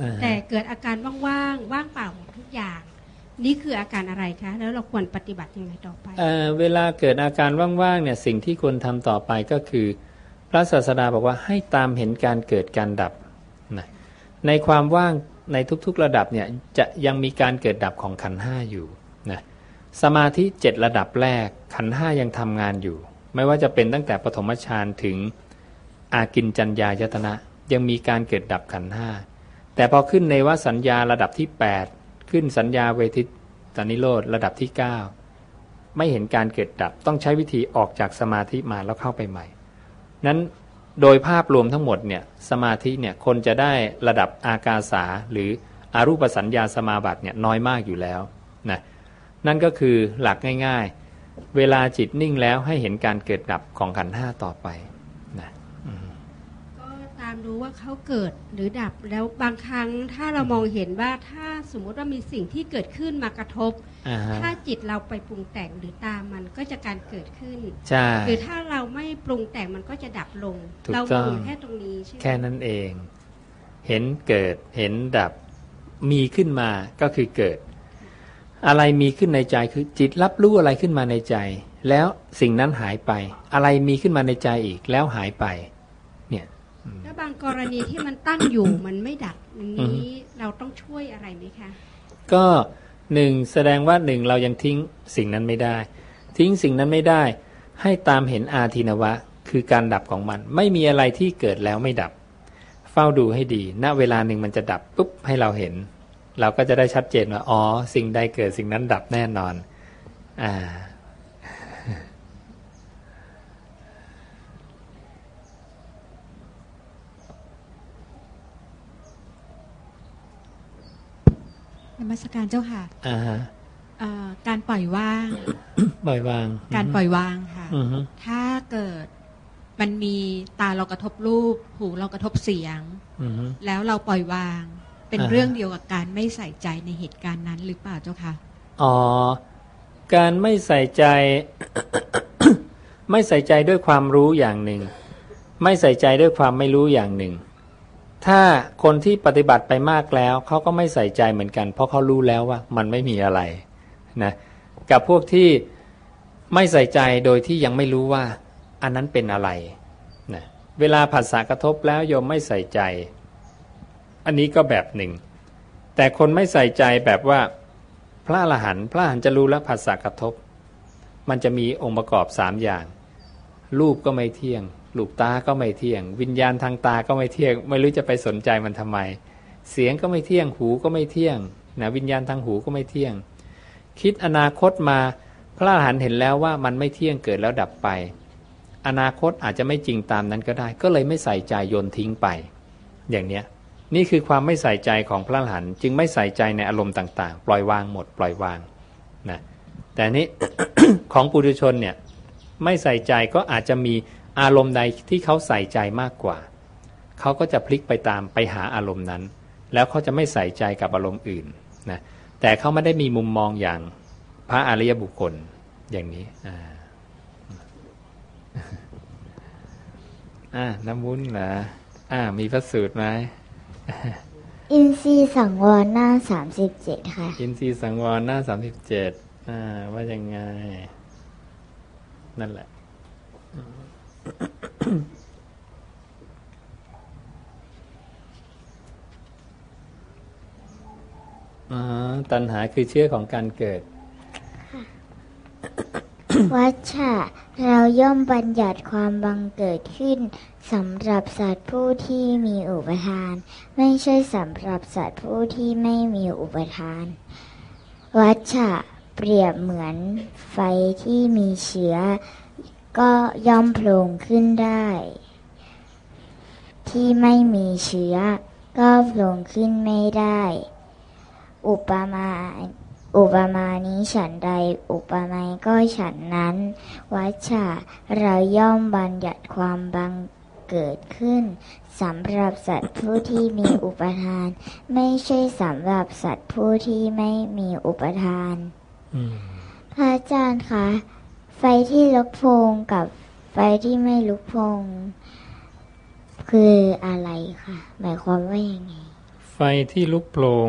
อ่าแต่เกิดอาการว่างๆ ว่างเปล่าหมดทุกอย่าง นี่คืออาการอะไรคะ แล้วเราควรปฏิบัติยังไงต่อไปเออเวลาเกิดอาการว่างๆเนี่ยสิ่งที่ควรทำต่อไปก็คือ พระศาสดาบอกว่าให้ตามเห็นการเกิดการดับนะในความว่างในทุกๆระดับเนี่ยจะยังมีการเกิดดับของขันห้าอยู่นะสมาธิเจ็ดระดับแรกขันห้ายังทำงานอยู่ ไม่ว่าจะเป็นตั้งแต่ปฐมฌานถึงอากินจัญญายตนะ ยังมีการเกิดดับขันห้าแต่พอขึ้นในวาสัญญาระดับที่ 8 ขึ้นสัญญาเวทิตานิโรธระดับที่ 9 ไม่เห็นการเกิดดับต้องใช้วิธีออกจากสมาธิมาแล้วเข้าไปใหม่ นั้นโดยภาพรวมทั้งหมดเนี่ยสมาธิเนี่ยคนจะได้ระดับอากาสาหรืออารูปสัญญาสมาบัติเนี่ยน้อยมากอยู่แล้วนะนั่นก็คือหลักง่ายๆ เวลาจิตนิ่งแล้วให้เห็นการเกิดดับของขันธ์ห้าต่อไปามดูว่าเขาเกิดหรือดับแล้วบางครั้งถ้าเรามองเห็นว่าถ้าสมมุติว่ามีสิ่งที่เกิดขึ้นมากระทบ อ่าฮะ ถ้าจิตเราไปปรุงแต่งหรือตามมันก็จะการเกิดขึ้น ใช่ หรือถ้าเราไม่ปรุงแต่งมันก็จะดับลง ถูกเราต้มององ แค่ตรงนี้ใช่ไหมแค่นั้นเอง เห็นเกิด เห็นดับ มีขึ้นมาก็คือเกิด อะไรมีขึ้นในใจคือจิตรับรู้อะไรขึ้นมาในใจ แล้วสิ่งนั้นหายไป อะไรมีขึ้นมาในใจอีกแล้วหายไปเนี่ย แล้วบางกรณีที่มันตั้งอยู่มันไม่ดับอย่างอือฮึนี้เราต้องช่วยอะไรไหมคะ ก็หนึ่งแสดงว่าหนึ่งเรายังทิ้งสิ่งนั้นไม่ได้ ทิ้งสิ่งนั้นไม่ได้ ให้ตามเห็นอาทินวะ คือการดับของมัน ไม่มีอะไรที่เกิดแล้วไม่ดับ เฝ้าดูให้ดี ณเวลาหนึ่งมันจะดับปุ๊บให้เราเห็น เราก็จะได้ชัดเจนว่าอ๋อ สิ่งใดเกิดสิ่งนั้นดับแน่นอน อ่า นมัสการเจ้าค่ะอ่าฮะเอ่อการปล่อยว่าง ปล่อยวาง การปล่อยวางค่ะอือฮึถ้าเกิดมันมีตาเรากระทบรูป หูเรากระทบเสียงอือฮึแล้วเราปล่อยวาง เป็นอ่าฮะเรื่องเดียวกับการไม่ใส่ใจในเหตุการณ์นั้นหรือเปล่าเจ้าค่ะอ๋อ การไม่ใส่ใจ ไม่ใส่ใจด้วยความรู้อย่างหนึ่ง ไม่ใส่ใจด้วยความไม่รู้อย่างหนึ่ง ถ้าคนที่ปฏิบัติไปมากแล้วเขาก็ไม่ใส่ใจเหมือนกัน เพราะเขารู้แล้วว่ามันไม่มีอะไรนะกับพวกที่ไม่ใส่ใจโดยที่ยังไม่รู้ว่า อันนั้นเป็นอะไรนะเวลาผัสสะกระทบแล้วโยมไม่ใส่ใจ อันนี้ก็แบบหนึ่ง แต่คนไม่ใส่ใจแบบว่า พระอรหันต์พระอรหันต์จะรู้แล้วผัสสะกระทบ มันจะมีองค์ประกอบสามอย่าง รูปก็ไม่เที่ยง ลูกตาก็ไม่เที่ยง วิญญาณทางตาก็ไม่เที่ยง ไม่รู้จะไปสนใจมันทำไม เสียงก็ไม่เที่ยงหูก็ไม่เที่ยงนะวิญญาณทางหูก็ไม่เที่ยง คิดอนาคตมาพระอรหันต์เห็นแล้วว่ามันไม่เที่ยงเกิดแล้วดับไป อนาคตอาจจะไม่จริงตามนั้นก็ได้ ก็เลยไม่ใส่ใจโยนทิ้งไป อย่างเนี้ยนี่คือความไม่ใส่ใจของพระอรหันต์จึงไม่ใส่ใจในอารมณ์ต่าง ๆ ปล่อยวางหมดปล่อยวางนะแต่นี้ของปุถุชนเนี่ยไม่ใส่ใจก็อาจจะมี อารมณ์ใดที่เขาใส่ใจมากกว่า เขาก็จะพลิกไปตามไปหาอารมณ์นั้น แล้วเขาจะไม่ใส่ใจกับอารมณ์อื่นนะแต่เขาไม่ได้มีมุมมองอย่างพระอริยบุคคลอย่างนี้อ่าอ่าน้ำวุ้นเหรออ่า มีพระสูตรไหมอินทรีย์สังวรหน้าสามสิบเจ็ดค่ะ อินทรีย์สังวรหน้าสามสิบเจ็ดอ่า ว่ายังไง นั่นแหละอ๋อ ตัณหาคือเชื่อของการเกิด วัชชะเราย่อมบัญญัติความบังเกิดขึ้นสำหรับสัตว์ผู้ที่มีอุปทาน ไม่ใช่สำหรับสัตว์ผู้ที่ไม่มีอุปทาน วัชชะเปรียบเหมือนไฟที่มีเชื้อ ก็ย่อมโผล่ขึ้นได้ ที่ไม่มีเชื้อ ก็โผล่ขึ้นไม่ได้ อุปมาอุปมานี้ฉันใด อุปไมยก็ฉันนั้น วัชชะเราย่อมบัญญัติความบังเกิดขึ้นสำหรับสัตว์ผู้ที่มีอุปทาน ไม่ใช่สำหรับสัตว์ผู้ที่ไม่มีอุปทานอืมพระอาจารย์คะ ไฟที่ลุกโพลงกับไฟที่ไม่ลุกโพลงคืออะไรคะหมายความว่ายังไง ไฟที่ลุกโพลง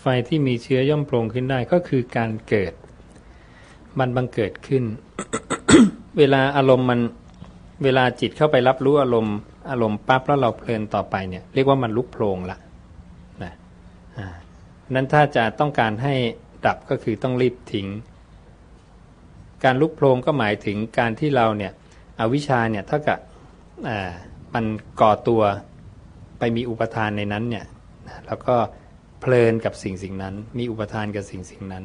ไฟที่มีเชื้อย่อมโพลงขึ้นได้ก็คือการเกิด มันบังเกิดขึ้น เวลาอารมณ์มันเวลาจิตเข้าไปรับรู้อารมณ์อารมณ์ปั๊บแล้วเราเพลินต่อไปเนี่ยเรียกว่ามันลุกโพลงละนะอ่านั้นถ้าจะต้องการให้ดับก็คือต้องรีบทิ้ง การลุกโพลงก็หมายถึงการที่เราเนี่ยอวิชชาเนี่ยเท่ากับอ่ามันก่อตัวไปมีอุปทานในนั้นเนี่ยแล้วก็เพลินกับสิ่งสิ่งนั้น มีอุปทานกับสิ่งสิ่งนั้น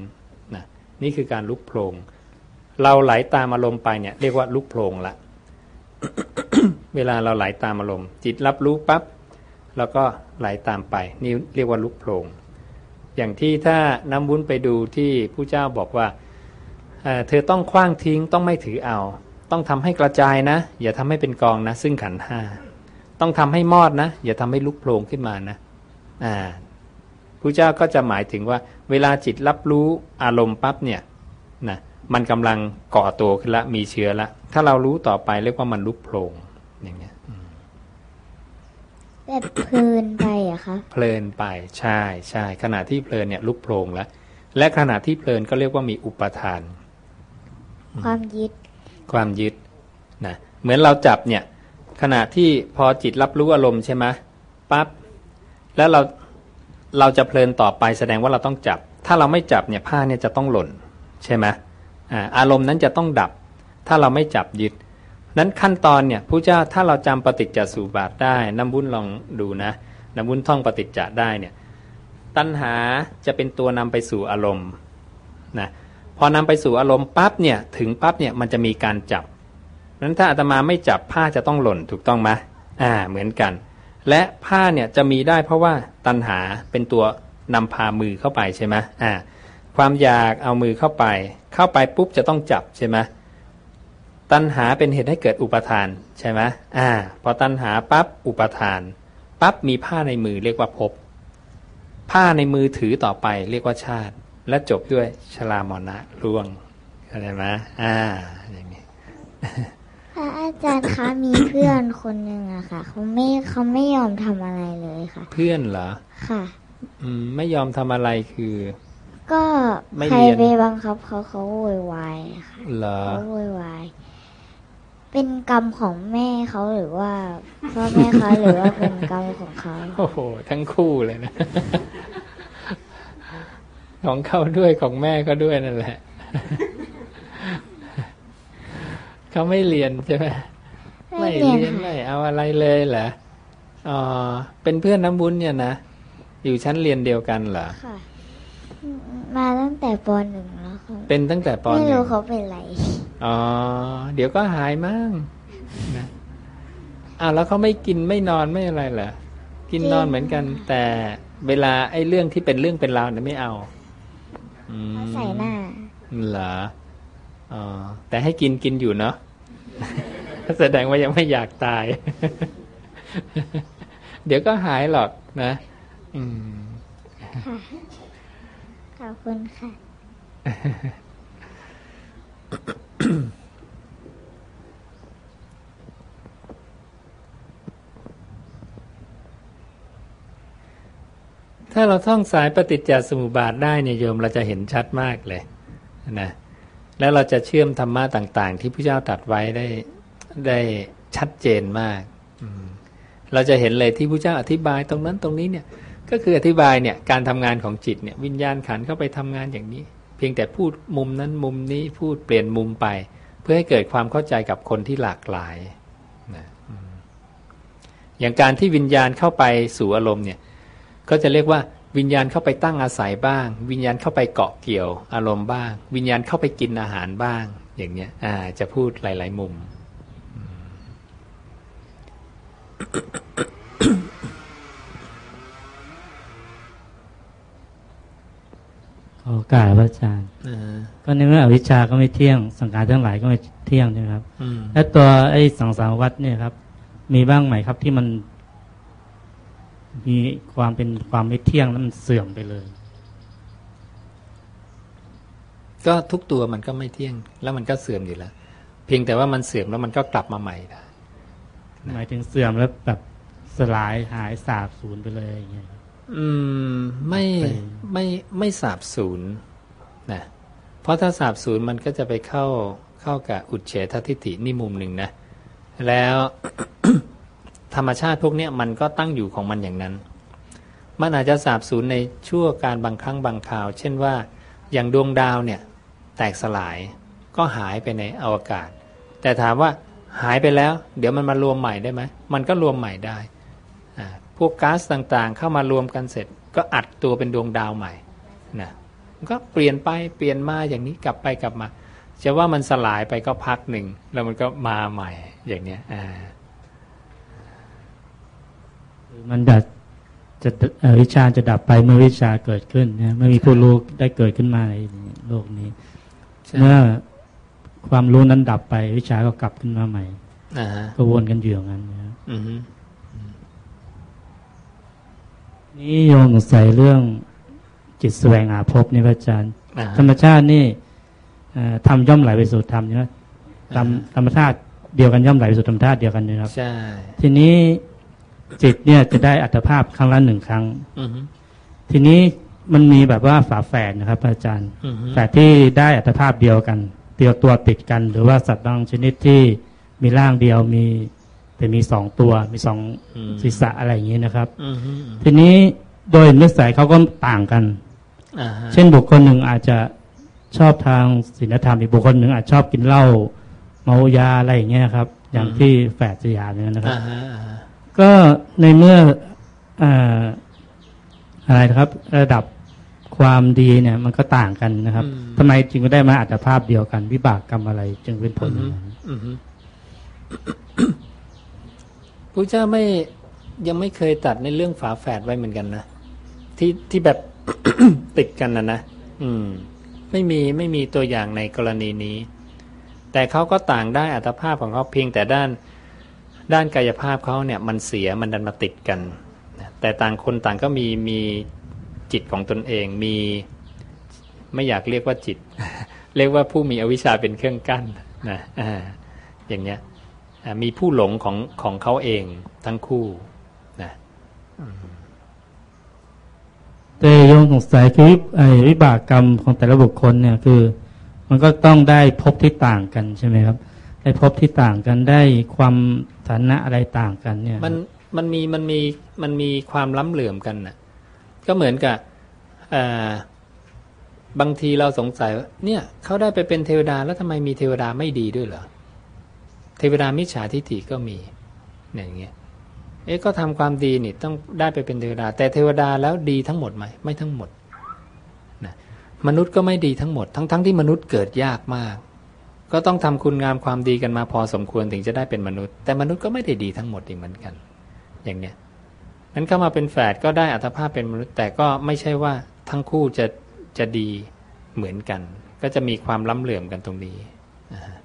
นะนี่คือการลุกโพลงเราไหลตามอารมณ์ไปเนี่ยเรียกว่าลุกโพลงละเวลาเราไหลตามอารมณ์ จิตรับรู้ปั๊บแล้วก็ไหลตามไป นี่เรียกว่าลุกโพลงอย่างที่ถ้าน้ำวุ้นไปดูที่ผู้เจ้าบอกว่า เอ่อเธอต้องคว้างทิ้งต้องไม่ถือเอา ต้องทำให้กระจายนะ อย่าทำให้เป็นกองนะ ซึ่งขันธ์ห้าต้องทำให้มอดนะ อย่าทำให้ลุกโพลงขึ้นมานะอ่าผู้เจ้าก็จะหมายถึงว่า เวลาจิตรับรู้อารมณ์ปั๊บเนี่ยนะมันกำลังก่อตัวขึ้นละมีเชื้อละ ถ้าเรารู้ต่อไปเรียกว่ามันลุกโพลงอย่างเงี้ยแบบเพลินไปอะคะเพลินไปใช่ใช่ขณะที่เพลินเนี่ยลุกโพลงแล้วและขณะที่เพลินก็เรียกว่ามีอุปทาน ความยึด ความยึดนะเหมือนเราจับเนี่ย ขณะที่พอจิตรับรู้อารมณ์ใช่ไหมปั๊บแล้วเราเราจะเพลินต่อไปแสดงว่าเราต้องจับ ถ้าเราไม่จับเนี่ยผ้าเนี่ยจะต้องหล่นใช่ไหมอ่าอารมณ์นั้นจะต้องดับ ถ้าเราไม่จับยึด นั้นขั้นตอนเนี่ยผู้เจ้าถ้าเราจำปฏิจจสุบาทได้น้ำบุญลองดูนะน้ำบุญท่องปฏิจจได้เนี่ย ตัณหาจะเป็นตัวนำไปสู่อารมณ์นะ พอนำไปสู่อารมณ์ปั๊บเนี่ยถึงปั๊บเนี่ยมันจะมีการจับนั้นถ้าอาตมาไม่จับผ้าจะต้องหล่นถูกต้องไหมอ่าเหมือนกัน และผ้าเนี่ยจะมีได้เพราะว่าตัณหาเป็นตัวนำพามือเข้าไปใช่ไหมอ่าความอยากเอามือเข้าไป เข้าไปปุ๊บจะต้องจับใช่ไหมตัณหาเป็นเหตุให้เกิดอุปทานใช่ไหมอ่า พอตัณหาปั๊บอุปทานปั๊บมีผ้าในมือเรียกว่าภพผ้าในมือถือต่อไปเรียกว่าชาติ และจบด้วยชรามรณะร่วงเข้าใจไหมอ่าอย่างนี้พระอาจารย์คะมีเพื่อนคนหนึ่งอะค่ะเขาไม่เขาไม่ยอมทำอะไรเลยค่ะ เพื่อนเหรอค่ะ อืมไม่ยอมทำอะไรคือ ก็ไม่ใครเรียนไปบังคับเขาเขาโวยวายค่ะเหรอเขาโวยวายเป็นกรรมของแม่เขาหรือว่าพ่อแม่เขาหรือว่าเป็นกรรมของเขาโอ้โหทั้งคู่เลยนะ ของเขาด้วยของแม่ก็ด้วยนั่นแหละ เขาไม่เรียนใช่ไหมไม่ไม่เรียนเรียนค่ะไม่เอาอะไรเลยเหรออ๋อเป็นเพื่อนน้ำบุญเนี่ยนะอยู่ชั้นเรียนเดียวกันเหรอค่ะมาตั้งแต่ปหนึ่งแล้วค่ะเป็นตั้งแต่ปหไม่นึ่รู้งเขาเป็นไรอ๋อเดี๋ยวก็หายมั่งนะอ้าวแล้วเขาไม่กินไม่นอนไม่อะไรเหรอกินนอนเหมือนกัน แต่เวลาไอ้เรื่องที่เป็นเรื่องเป็นราวเนี่ยไม่เอา อืมใส่หน้าเหรออ๋อแต่ให้กินกินอยู่เนาะแสดงว่ายังไม่อยากตาย เดี๋ยวก็หายหรอกนะอืมค่ะขอบคุณค่ะ อ เรา ท่องสายปฏิจจสมุปบาทได้เนี่ยโยมเราจะเห็นชัดมากเลยนะแล้วเราจะเชื่อมธรรมะต่าง ๆ ที่พระเจ้าตรัสไว้ได้ได้ชัดเจนมาก เราจะเห็นเลยที่พระเจ้าอธิบายตรงนั้นตรงนี้เนี่ยก็คืออธิบายเนี่ยการทำงานของจิตเนี่ยวิญญาณขันเข้าไปทำงานอย่างนี้ เพียงแต่พูดมุมนั้นมุมนี้พูดเปลี่ยนมุมไป เพื่อให้เกิดความเข้าใจกับคนที่หลากหลายนะอืมอย่างการที่วิญญาณเข้าไปสู่อารมณ์เนี่ยก็จะเรียกว่า วิญญาณเข้าไปตั้งอาศัยบ้าง วิญญาณเข้าไปเกาะเกี่ยวอารมณ์บ้าง วิญญาณเข้าไปกินอาหารบ้าง อย่างเนี้ยอ่าจะพูดหลาย ๆ มุม ขอโอกราบพระอาจารย์อ่าก็ในเมื่ออวิชชาก็ไม่เที่ยง สังขารทั้งหลายก็ไม่เที่ยงใช่ไหมครับอืมแล้วตัวไอ้สังสารวัฏเนี่ยครับ มีบ้างไหมครับที่มัน มีความเป็นความไม่เที่ยงแล้วมันเสื่อมไปเลย ก็ทุกตัวมันก็ไม่เที่ยง แล้วมันก็เสื่อมอยู่แล้ว เพียงแต่ว่ามันเสื่อมแล้วมันก็กลับมาใหม่ได้หมายถึงเสื่อมแล้วแบบสลายหายสาบสูญไปเลยอย่างเงี้ยครับอืมไม่ไปไม่ไม่สาบสูญนะเพราะถ้าสาบสูญมันก็จะไปเข้าเข้ากับอุดเฉททิฏฐินี่มุมหนึ่งนะ แล้ว ธรรมชาติพวกนี้มันก็ตั้งอยู่ของมันอย่างนั้น มันอาจจะสาบสูญในชั่วการบางครั้งบางคราว เช่นว่าอย่างดวงดาวเนี่ยแตกสลายก็หายไปในอวกาศ แต่ถามว่าหายไปแล้ว เดี๋ยวมันมารวมใหม่ได้ไหมมันก็รวมใหม่ได้ พวกก๊าซต่างๆ เข้ามารวมกันเสร็จ ก็อัดตัวเป็นดวงดาวใหม่นะมันก็เปลี่ยนไปเปลี่ยนมาอย่างนี้กลับไปกลับมาจะว่ามันสลายไปก็พักหนึ่งแล้วมันก็มาใหม่อย่างเนี้ยอ่า มันดับจะเอ่อวิชาจะดับไปเมื่อวิชาเกิดขึ้นนะเมื่อมีผู้รู้ได้เกิดขึ้นมาในโลกนี้ใช่เมื่อความรู้นั้นดับไป วิชาก็กลับขึ้นมาใหม่อ่าฮะก็วนกันอยู่อย่างนั้นนะครับอือฮึนี่โยมสงสัยเรื่องจิตแสวงหาภพนี่พระอาจารย์อ่าธรรมชาตินี่เอ่อทำย่อมไหลไปสู่ธรรมใช่ไหมธรรมธรรมชาติเดียวกันย่อมไหลไปสู่ธรรมชาติเดียวกันนะครับ ใช่ ทีนี้ จิตเนี่ยจะได้อัตภาพครั้งละหนึ่งครั้งอือฮึทีนี้มันมีแบบว่าฝาแฝดนะครับ อาจารย์อือฮึแฝดที่ได้อัตภาพเดียวกันเดียวตัวติดกัน หรือว่าสัตว์บางชนิดที่มีร่างเดียวมีแต่มีสองตัว มีสองอืมศีรษะอะไรอย่างนี้นะครับอือฮึทีนี้โดยนิสัยเขาก็ต่างกันอ่าฮะเช่นบุคคลหนึ่งอาจจะชอบทางศีลธรรมอีกบุคคลหนึ่งอาจชอบกินเหล้าเมายาอะไรอย่างเงี้ยครับ อย่างที่แฝดสยามเนี่ยนะครับอ่าฮะอ่าฮะ ก็ในเมื่อเอ่ออะไรนะครับ ระดับความดีเนี่ย มันก็ต่างกันนะครับทำไมจึงก็ได้มาอัตภาพเดียวกัน วิบากกรรมอะไรจึงเป็นผลอย่างนั้นอือฮึพระเจ้าไม่ยังไม่เคยตัดในเรื่องฝาแฝดไว้เหมือนกันนะที่ที่แบบติดกันนะนะอืม ไม่มีไม่มีตัวอย่างในกรณีนี้ แต่เขาก็ต่างได้อัตภาพของเขาเพียงแต่ด้าน ด้านกายภาพเขาเนี่ยมันเสียมันดันมาติดกัน แต่ต่างคนต่างก็มีมีจิตของตนเองมีไม่อยากเรียกว่าจิต เรียกว่าผู้มีอวิชชาเป็นเครื่องกั้นนะอย่างเนี้ยมีผู้หลงของของเขาเองทั้งคู่นะแต่โยมสงสัยคือไอ้วิบากกรรมของแต่ละบุคคลเนี่ยคือ มันก็ต้องได้พบที่ต่างกันใช่ไหมครับ ได้พบที่ต่างกันได้ความฐานะอะไรต่างกันเนี่ย มันมันมีมันมีมันมีความล้ำเหลื่อมกันนะก็เหมือนกับอ่าบางทีเราสงสัยว่าเนี่ยเขาได้ไปเป็นเทวดาแล้วทำไมมีเทวดาไม่ดีด้วยเหรอเทวดามิจฉาทิฏฐิก็มีเนี่ยอย่างเงี้ยเอ๊ะก็ทำความดีนี่ต้องได้ไปเป็นเทวดา แต่เทวดาแล้วดีทั้งหมดไหมไม่ทั้งหมดนะมนุษย์ก็ไม่ดีทั้งหมด ทั้งๆทที่มนุษย์เกิดยากมาก ก็ต้องทำคุณงามความดีกันมาพอสมควรถึงจะได้เป็นมนุษย์ แต่มนุษย์ก็ไม่ได้ดีทั้งหมดอีกเหมือนกัน อย่างเนี้ยนั้นเข้ามาเป็นแฝดก็ได้อัตภาพเป็นมนุษย์ แต่ก็ไม่ใช่ว่าทั้งคู่จะจะดีเหมือนกัน ก็จะมีความล้ำเหลื่อมกันตรงนี้นะฮะ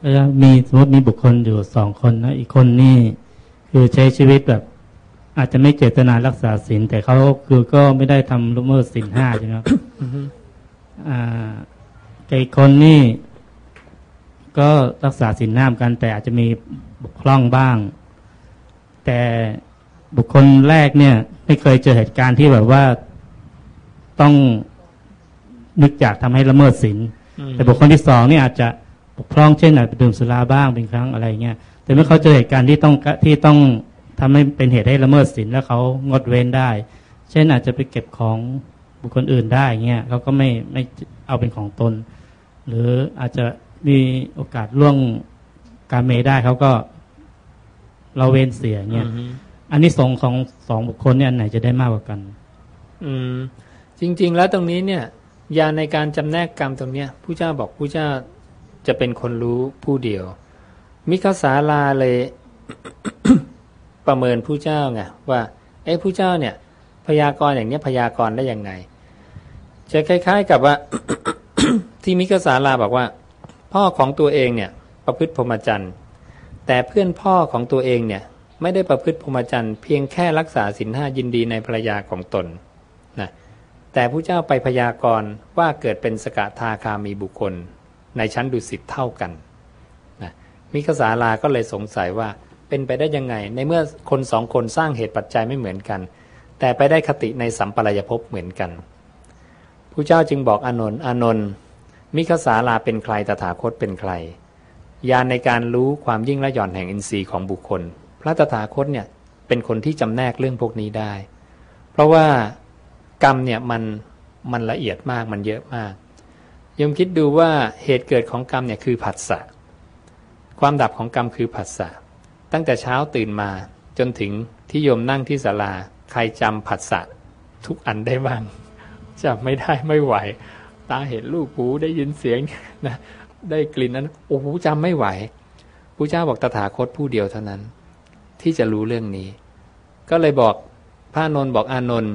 เวมีสมมติมีบุคคลอยู่สองคนนะอีกคนนี่คือใช้ชีวิตแบบอาจจะไม่เจตนารักษาศีลแต่เขาคือก็ไม่ได้ทำละเมิดศีลห้าใช่ไหมครับ แต่อีกคนนี่ก็รักษาศีลห้ามกัน แต่อาจจะมีบกพร่องบ้าง แต่บุคคลแรกเนี่ย ไม่เคยเจอเหตุการณ์ที่แบบว่าต้องนึกอยากทำให้ละเมิดศีลอืมแต่บุคคลที่สองเนี่ยอาจจะบกพร่องเช่นอาจจะดื่มสุราบ้างเป็นครั้งอะไรเงี้ยแต่เมื่อเขาเจอเหตุการณ์ที่ต้องที่ต้องทำให้เป็นเหตุให้ละเมิดศีลแล้วเขางดเว้นได้ เช่นอาจจะไปเก็บของ บุคคลอื่นได้เงี้ยเขาก็ไม่ไม่เอาเป็นของตน หรืออาจจะมีโอกาสล่วงการเมได้เขาก็เราเว้นเสียเงี้ยอืมอันนี้สองของสองบุคคลเนี่ยอันไหนจะได้มากกว่ากัน อืม จริง ๆ แล้วตรงนี้เนี่ยยาในการจำแนกกรรมตรงเนี้ยผู้เจ้าบอกผู้เจ้าจะเป็นคนรู้ผู้เดียว มิคสาลาเลยประเมินผู้เจ้าไงว่า เอ้ผู้เจ้าเนี่ย พยากรณ์อย่างเนี้ยพยากรณ์ได้ยังไง จะคล้าย ๆ กับว่าที่มิคสาลาบอกว่า พ่อของตัวเองเนี่ย ประพฤติพรหมจรรย์แต่เพื่อนพ่อของตัวเองเนี่ย ไม่ได้ประพฤติพรหมจรรย์เพียงแค่รักษาศีลห้ายินดีในภรรยาของตนนะแต่ผู้เจ้าไปพยากรณ์ว่าเกิดเป็นสกทาคามีบุคคล ในชั้นดุสิตเท่ากันนะมิคสาลาก็เลยสงสัยว่าเป็นไปได้ยังไง ในเมื่อคนสองคนสร้างเหตุปัจจัยไม่เหมือนกัน แต่ไปได้คติในสัมปรายภพเหมือนกัน ผู้เจ้าจึงบอกอานนท์อนนท์มิคสาลาเป็นใครตถาคตเป็นใครญาณในการรู้ความยิ่งและหย่อนแห่งอินทรีย์ของบุคคล พระตถาคตเนี่ยเป็นคนที่จำแนกเรื่องพวกนี้ได้ เพราะว่ากรรมเนี่ยมันมันละเอียดมากมันเยอะมากยมคิดดูว่าเหตุเกิดของกรรมเนี่ยคือผัสสะความดับของกรรมคือผัสสะตั้งแต่เช้าตื่นมาจนถึงที่โยมนั่งที่ศาลาใครจำผัสสะทุกอันได้บ้าง จำไม่ได้ไม่ไหว ตาเห็นลูกหูได้ยินเสียงนะได้กลิ่นนั้นโอ้โหจำไม่ไหวพระเจ้าบอกตถาคตผู้เดียวเท่านั้น ที่จะรู้เรื่องนี้ ก็เลยบอกพระนนท์บอกอานนท์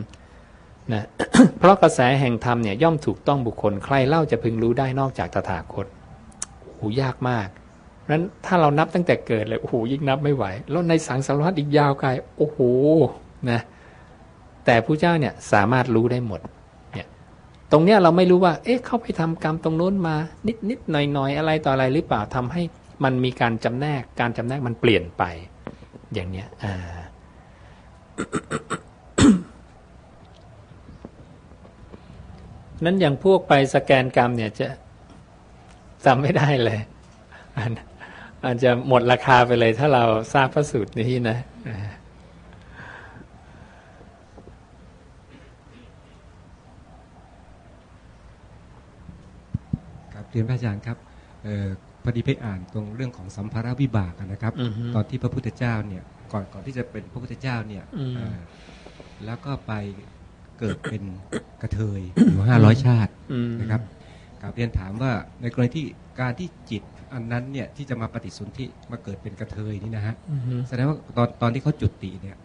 นะเพราะกระแสแห่งธรรมเนี่ยย่อมถูกต้องบุคคล ใครเล่าจะพึงรู้ได้นอกจากตถาคตโอ้ยากมากนั้นถ้าเรานับตั้งแต่เกิดเลยโอ้โหยิ่งนับไม่ไหว แล้วในสังสารวัฏอีกยาวไกลโอ้โหนะแต่ผู้เจ้าเนี่ยสามารถรู้ได้หมด ตรงเนี้ยเราไม่รู้ว่า เอ๊ะ เข้าไปทำกรรมตรงโน้นมา นิดนิดหน่อยหน่อยอะไรต่ออะไรหรือเปล่าทำให้มันมีการจำแนก การจำแนกมันเปลี่ยนไป อย่างเนี้ยอ่านั้นอย่างพวกไปสแกนกรรมเนี่ยจะจำไม่ได้เลยอาจอาจจะหมดราคาไปเลยถ้าเราทราบพระสูตรนี้นะอ่า ครับ เรียนพระอาจารย์ครับเออพอดีไปอ่านตรงเรื่องของสัมภาระวิบากอะนะครับอือฮึตอนที่พระพุทธเจ้าเนี่ยก่อนก่อนที่จะเป็นพระพุทธเจ้าเนี่ยอืมเอ่อแล้วก็ไปเกิดเป็นกระเทยอยู่ห้าร้อยชาติอืมนะครับกราบเรียนถามว่าในกรณีที่การที่จิตอันนั้นเนี่ยที่จะมาปฏิสนธิมาเกิดเป็นกระเทยนี่นะฮะอือฮึแสดงว่าตอนตอนที่เขาจุติเนี่ย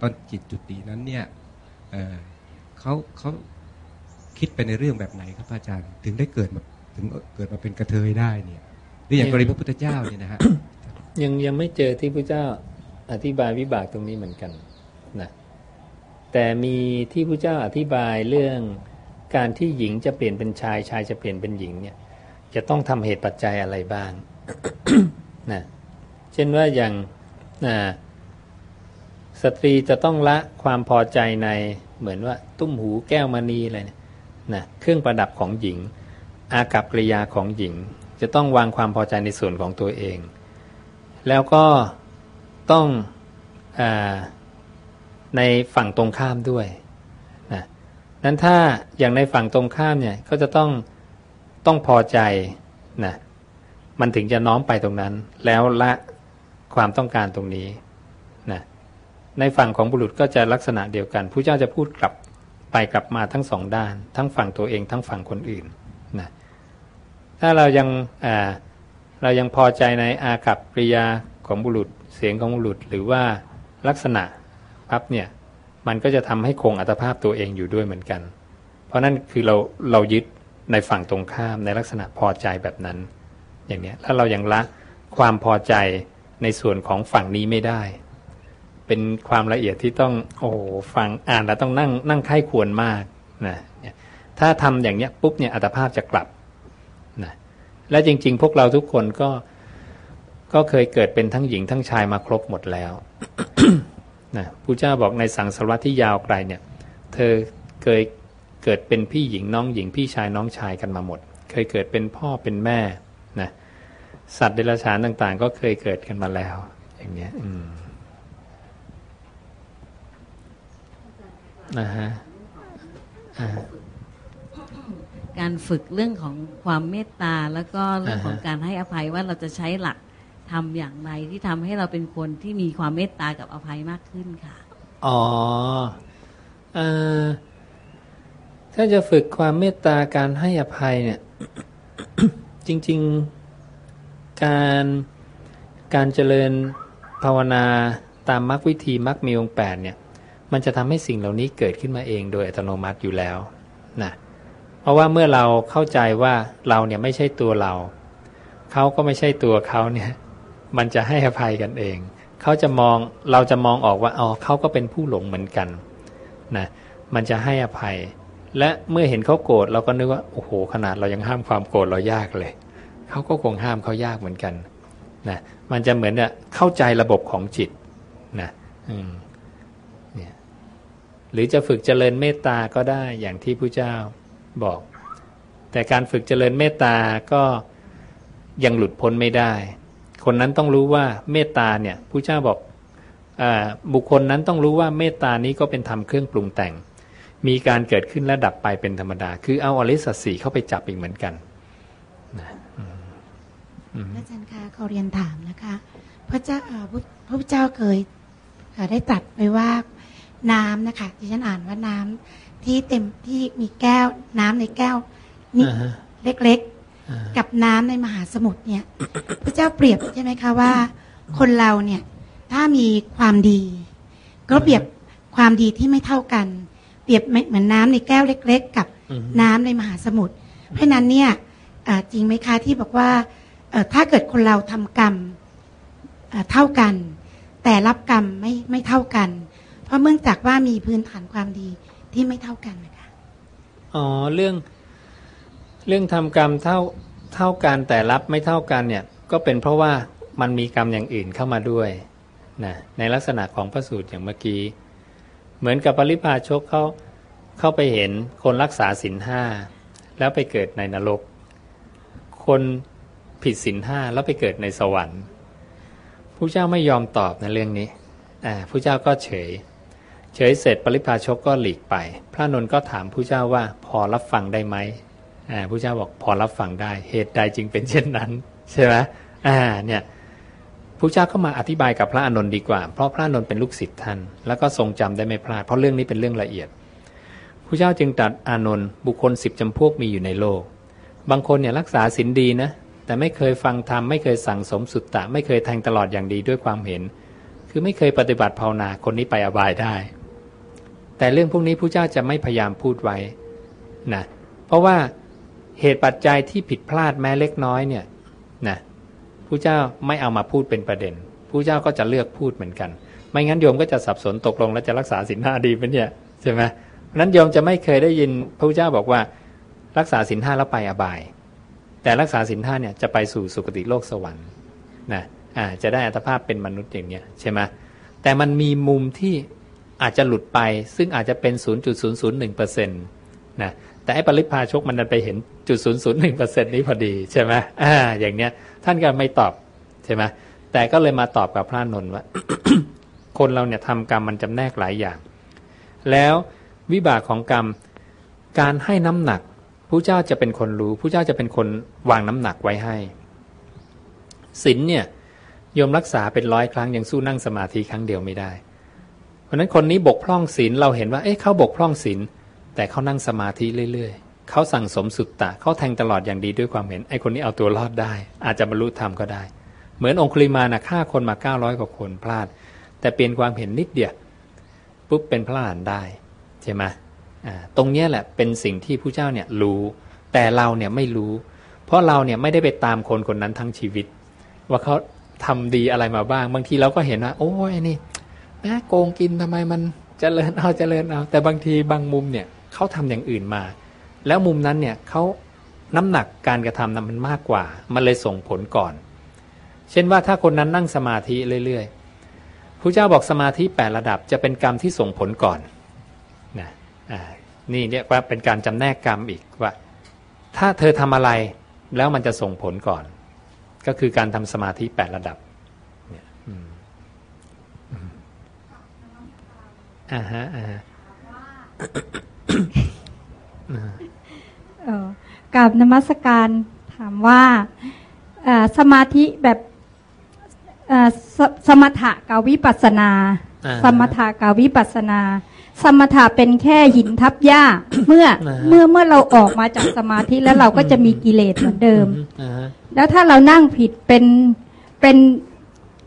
ตอนจิตจุตินั้นเนี่ยเอ่อเขาเขาคิดไปในเรื่องแบบไหนครับพระอาจารย์ ถึงได้เกิดมา ถึงเกิดมาเป็นกระเทยได้เนี่ยหรืออย่างกรณีพระพุทธเจ้าเนี่ยนะฮะยังยังไม่เจอที่พระเจ้าอธิบายวิบากตรงนี้เหมือนกันนะแต่มีที่พระเจ้าอธิบายเรื่องการที่หญิงจะเปลี่ยนเป็นชายชายจะเปลี่ยนเป็นหญิงเนี่ย จะต้องทำเหตุปัจจัยอะไรบ้างนะเช่นว่าอย่างนะสตรีจะต้องละความพอใจในเหมือนว่า ตุ้มหูแก้วมณีอะไรเนี่ยนะเครื่องประดับของหญิง อากับกริยาของหญิง จะต้องวางความพอใจในส่วนของตัวเอง แล้วก็ต้องอในฝั่งตรงข้ามด้วยนะนั้นถ้าอย่างในฝั่งตรงข้ามเนี่ยก็จะต้องต้องพอใจนะมันถึงจะน้อมไปตรงนั้น แล้วละความต้องการตรงนี้นะในฝั่งของบุรุษก็จะลักษณะเดียวกันผู้เจ้าจะพูดกลับไปกลับมาทั้งสองด้าน ทั้งฝั่งตัวเองทั้งฝั่งคนอื่น ถ้าเรายังเรายังพอใจในอากับกริยาของบุรุษเสียงของบุรุษ หรือว่าลักษณะพับเนี่ยมันก็จะทำให้คงอัตภาพตัวเองอยู่ด้วยเหมือนกัน เพราะนั่นคือเราเรายึดในฝั่งตรงข้ามในลักษณะพอใจแบบนั้น อย่างเนี้ยแล้วเรายังละความพอใจในส่วนของฝั่งนี้ไม่ได้ เป็นความละเอียดที่ต้องโอ้โหฟังอ่านแล้วต้องนั่งนั่งไข้ควรมากนะถ้าทำอย่างเนี้ยปุ๊บเนี่ยอัตภาพจะกลับ และจริง ๆ พวกเราทุกคนก็ก็เคยเกิดเป็นทั้งหญิงทั้งชายมาครบหมดแล้วนะผู้เจ้าบอกในสังสารวัตที่ยาวไกลเนี่ย เธอเคยเกิดเป็นพี่หญิงน้องหญิงพี่ชายน้องชายกันมาหมด เคยเกิดเป็นพ่อเป็นแม่นะสัตว์เดรัจฉานต่าง ๆ ก็เคยเกิดกันมาแล้ว อย่างเนี้ยอืมนะฮะอ่า การฝึกเรื่องของความเมตตาแล้วก็เรื่องของอ่าฮะการให้อภัยว่าเราจะใช้หลักทำอย่างไรที่ทำให้เราเป็นคนที่มีความเมตตากับอภัยมากขึ้นค่ะ อ๋อเออถ้าจะฝึกความเมตตาการให้อภัยเนี่ย จริง ๆ การการเจริญภาวนาตามมรรควิธีมรรคมีองค์แปดเนี่ย มันจะทำให้สิ่งเหล่านี้เกิดขึ้นมาเองโดยอัตโนมัติอยู่แล้วนะเพ ราะว่าเมื่อเราเข้าใจว่าเราเนี่ยไม่ใช่ตัวเรา เขาก็ไม่ใช่ตัวเขาเนี่ย มันจะให้อภัยกันเอง เขาจะมองเราจะมองออกว่าอ๋อเขาก็เป็นผู้หลงเหมือนกันนะมันจะให้อภัย และเมื่อเห็นเขาโกรธเราก็นึกว่าโอ้โหขนาดเรายังห้ามความโกรธเรายากเลย เขาก็คงห้ามเขายากเหมือนกันนะมันจะเหมือนเนี่ยเข้าใจระบบของจิตนะอืมเนี่ยหรือจะฝึกเจริญเมตตาก็ได้อย่างที่พระเจ้า บอก แต่การฝึกเจริญเมตตาก็ยังหลุดพ้นไม่ได้ คนนั้นต้องรู้ว่าเมตตาเนี่ยพระเจ้าบอกอบุคคลนั้นต้องรู้ว่าเมตตานี้ก็เป็นธรรมเครื่องปรุงแต่ง มีการเกิดขึ้นและดับไปเป็นธรรมดา คือเอาอริสัจสี่เข้าไปจับอีกเหมือนกันอาจารย์คะเขาเรียนถามนะคะ พระเจ้าพระพุทธเจ้าเคยได้ตรัสไว้ว่าน้ำนะคะที่ฉันอ่านว่าน้ำ ที่เต็มที่มีแก้วน้ำในแก้วนี่อ่าฮะเล็กอ่าๆกับน้ำในมหาสมุทรเนี่ย พระเจ้าเปรียบใช่ไหมคะว่า คนเราเนี่ยถ้ามีความดี ก็เปรียบความดีที่ไม่เท่ากัน เปรียบเหมือนน้ำในแก้วเล็ก ๆ กับอืมน้ำในมหาสมุทรเพราะฉะนั้นเนี่ยเอ่อจริงไหมคะที่บอกว่าเอ่อถ้าเกิดคนเราทำกรรมเอ่อเท่ากัน แต่รับกรรมไม่ไม่เท่ากัน เพราะเนื่องจากว่ามีพื้นฐานความดี ที่ไม่เท่ากันนะคะอ๋อเรื่องเรื่องทำกรรมเท่าเท่ากันแต่รับไม่เท่ากันเนี่ยก็เป็นเพราะว่ามันมีกรรมอย่างอื่นเข้ามาด้วยนะในลักษณะของพระสูตรอย่างเมื่อกี้ เหมือนกับปริพาชกเขาเข้าไปเห็นคนรักษาศีลห้าแล้วไปเกิดในนรก คนผิดศีลห้าแล้วไปเกิดในสวรรค์ผู้เจ้าไม่ยอมตอบในเรื่องนี้อ่าผู้เจ้าก็เฉย เฉยเสร็จปริพาชกก็หลีกไป พระนนท์ก็ถามผู้เจ้าว่าพอรับฟังได้ไหมผู้เจ้าบอกพอรับฟังได้ เหตุใดจึงเป็นเช่นนั้น ใช่ไหมอ่าเนี่ยผู้เจ้าก็มาอธิบายกับพระอานนท์ดีกว่า เพราะพระอานนท์เป็นลูกศิษย์ท่าน แล้วก็ทรงจำได้ไม่พลาด เพราะเรื่องนี้เป็นเรื่องละเอียด ผู้เจ้าจึงตรัสอานนท์บุคคลสิบจำพวกมีอยู่ในโลก บางคนเนี่ยรักษาศีลดีนะ แต่ไม่เคยฟังธรรมไม่เคยสั่งสมสุตตะ ไม่เคยแทงตลอดอย่างดีด้วยความเห็น คือไม่เคยปฏิบัติภาวนาคนนี้ไปอบายได้ แต่เรื่องพวกนี้ผู้เจ้าจะไม่พยายามพูดไว้นะเพราะว่าเหตุปัจจัยที่ผิดพลาดแม้เล็กน้อยเนี่ยนะผู้เจ้าไม่เอามาพูดเป็นประเด็นผู้เจ้าก็จะเลือกพูดเหมือนกัน ไม่งั้นโยมก็จะสับสนตกลง แล้วจะรักษาศีลห้าดีไหมเนี่ยใช่ไหมเพราะนั้นโยมจะไม่เคยได้ยินพระพุทธเจ้าบอกว่า รักษาศีลห้าแล้วไปอบาย แต่รักษาศีลห้าเนี่ยจะไปสู่สุคติโลกสวรรค์นะอ่าจะได้อัตภาพเป็นมนุษย์อย่างเนี้ยใช่ไหมแต่มันมีมุมที่ อาจจะหลุดไปซึ่งอาจจะเป็น 0.001%นะแต่ไอ้ปริพาชกมันดันไปเห็นจุด0.01%นี้พอดีใช่ไหมอ่าอย่างเนี้ยท่านก็ไม่ตอบใช่ไหมแต่ก็เลยมาตอบกับพระนนท์ว่า คนเราเนี่ยทำกรรมมันจำแนกหลายอย่าง แล้ววิบากของกรรมการให้น้ำหนักผู้เจ้าจะเป็นคนรู้ผู้เจ้าจะเป็นคนวางน้ำหนักไว้ให้ศีลเนี่ยโยมรักษาเป็นร้อยครั้งยังสู้นั่งสมาธิครั้งเดียวไม่ได้ เพราะนั้นคนนี้บกพร่องศีลเราเห็นว่า เอ๊ะเขาบกพร่องศีลแต่เขานั่งสมาธิเรื่อยๆเขาสั่งสมสุตตะเขาแทงตลอดอย่างดีด้วยความเห็นไอ้คนนี้เอาตัวรอดได้ อาจจะบรรลุธรรมก็ได้ เหมือนองคุลิมานะฆ่าคนมา 900กว่าคนพลาด แต่เปลี่ยนความเห็นนิดเดียวปุ๊บเป็นพระอรหันต์ได้ใช่ไหมอ่าตรงเนี้ยแหละเป็นสิ่งที่ผู้เจ้าเนี่ยรู้ แต่เราเนี่ยไม่รู้ เพราะเราเนี่ยไม่ได้ไปตามคนคนนั้นทั้งชีวิต ว่าเขาทำดีอะไรมาบ้าง บางทีเราก็เห็นว่า โอ้ยนี่ นะโกงกินทำไมมันเจริญเอาเจริญเอา แต่บางทีบางมุมเนี่ยเขาทำอย่างอื่นมา แล้วมุมนั้นเนี่ยเขาน้ำหนักการกระทำนั้นมันมากกว่า มันเลยส่งผลก่อน เช่นว่าถ้าคนนั้นนั่งสมาธิเรื่อยๆพระเจ้าบอกสมาธิแปดระดับจะเป็นกรรมที่ส่งผลก่อนนะอ่านี่เรียกว่าเป็นการจำแนกกรรมอีกว่า ถ้าเธอทำอะไรแล้วมันจะส่งผลก่อน ก็คือการทำสมาธิแปดระดับเนี่ยอืมอืม อ่าฮะอ่าฮะเอ่อกราบนมัสการถามว่าเอ่อสมาธิแบบเอ่อสสมถะกับวิปัสสนาอ่าสมถะกับวิปัสสนา สมถะเป็นแค่หินทับหญ้า เมื่ออ่าฮะเมื่อเมื่อเราออกมาจากสมาธิแล้วเราก็จะมีกิเลสเหมือนเดิมอ่าฮะแล้วถ้าเรานั่งผิดเป็นเป็น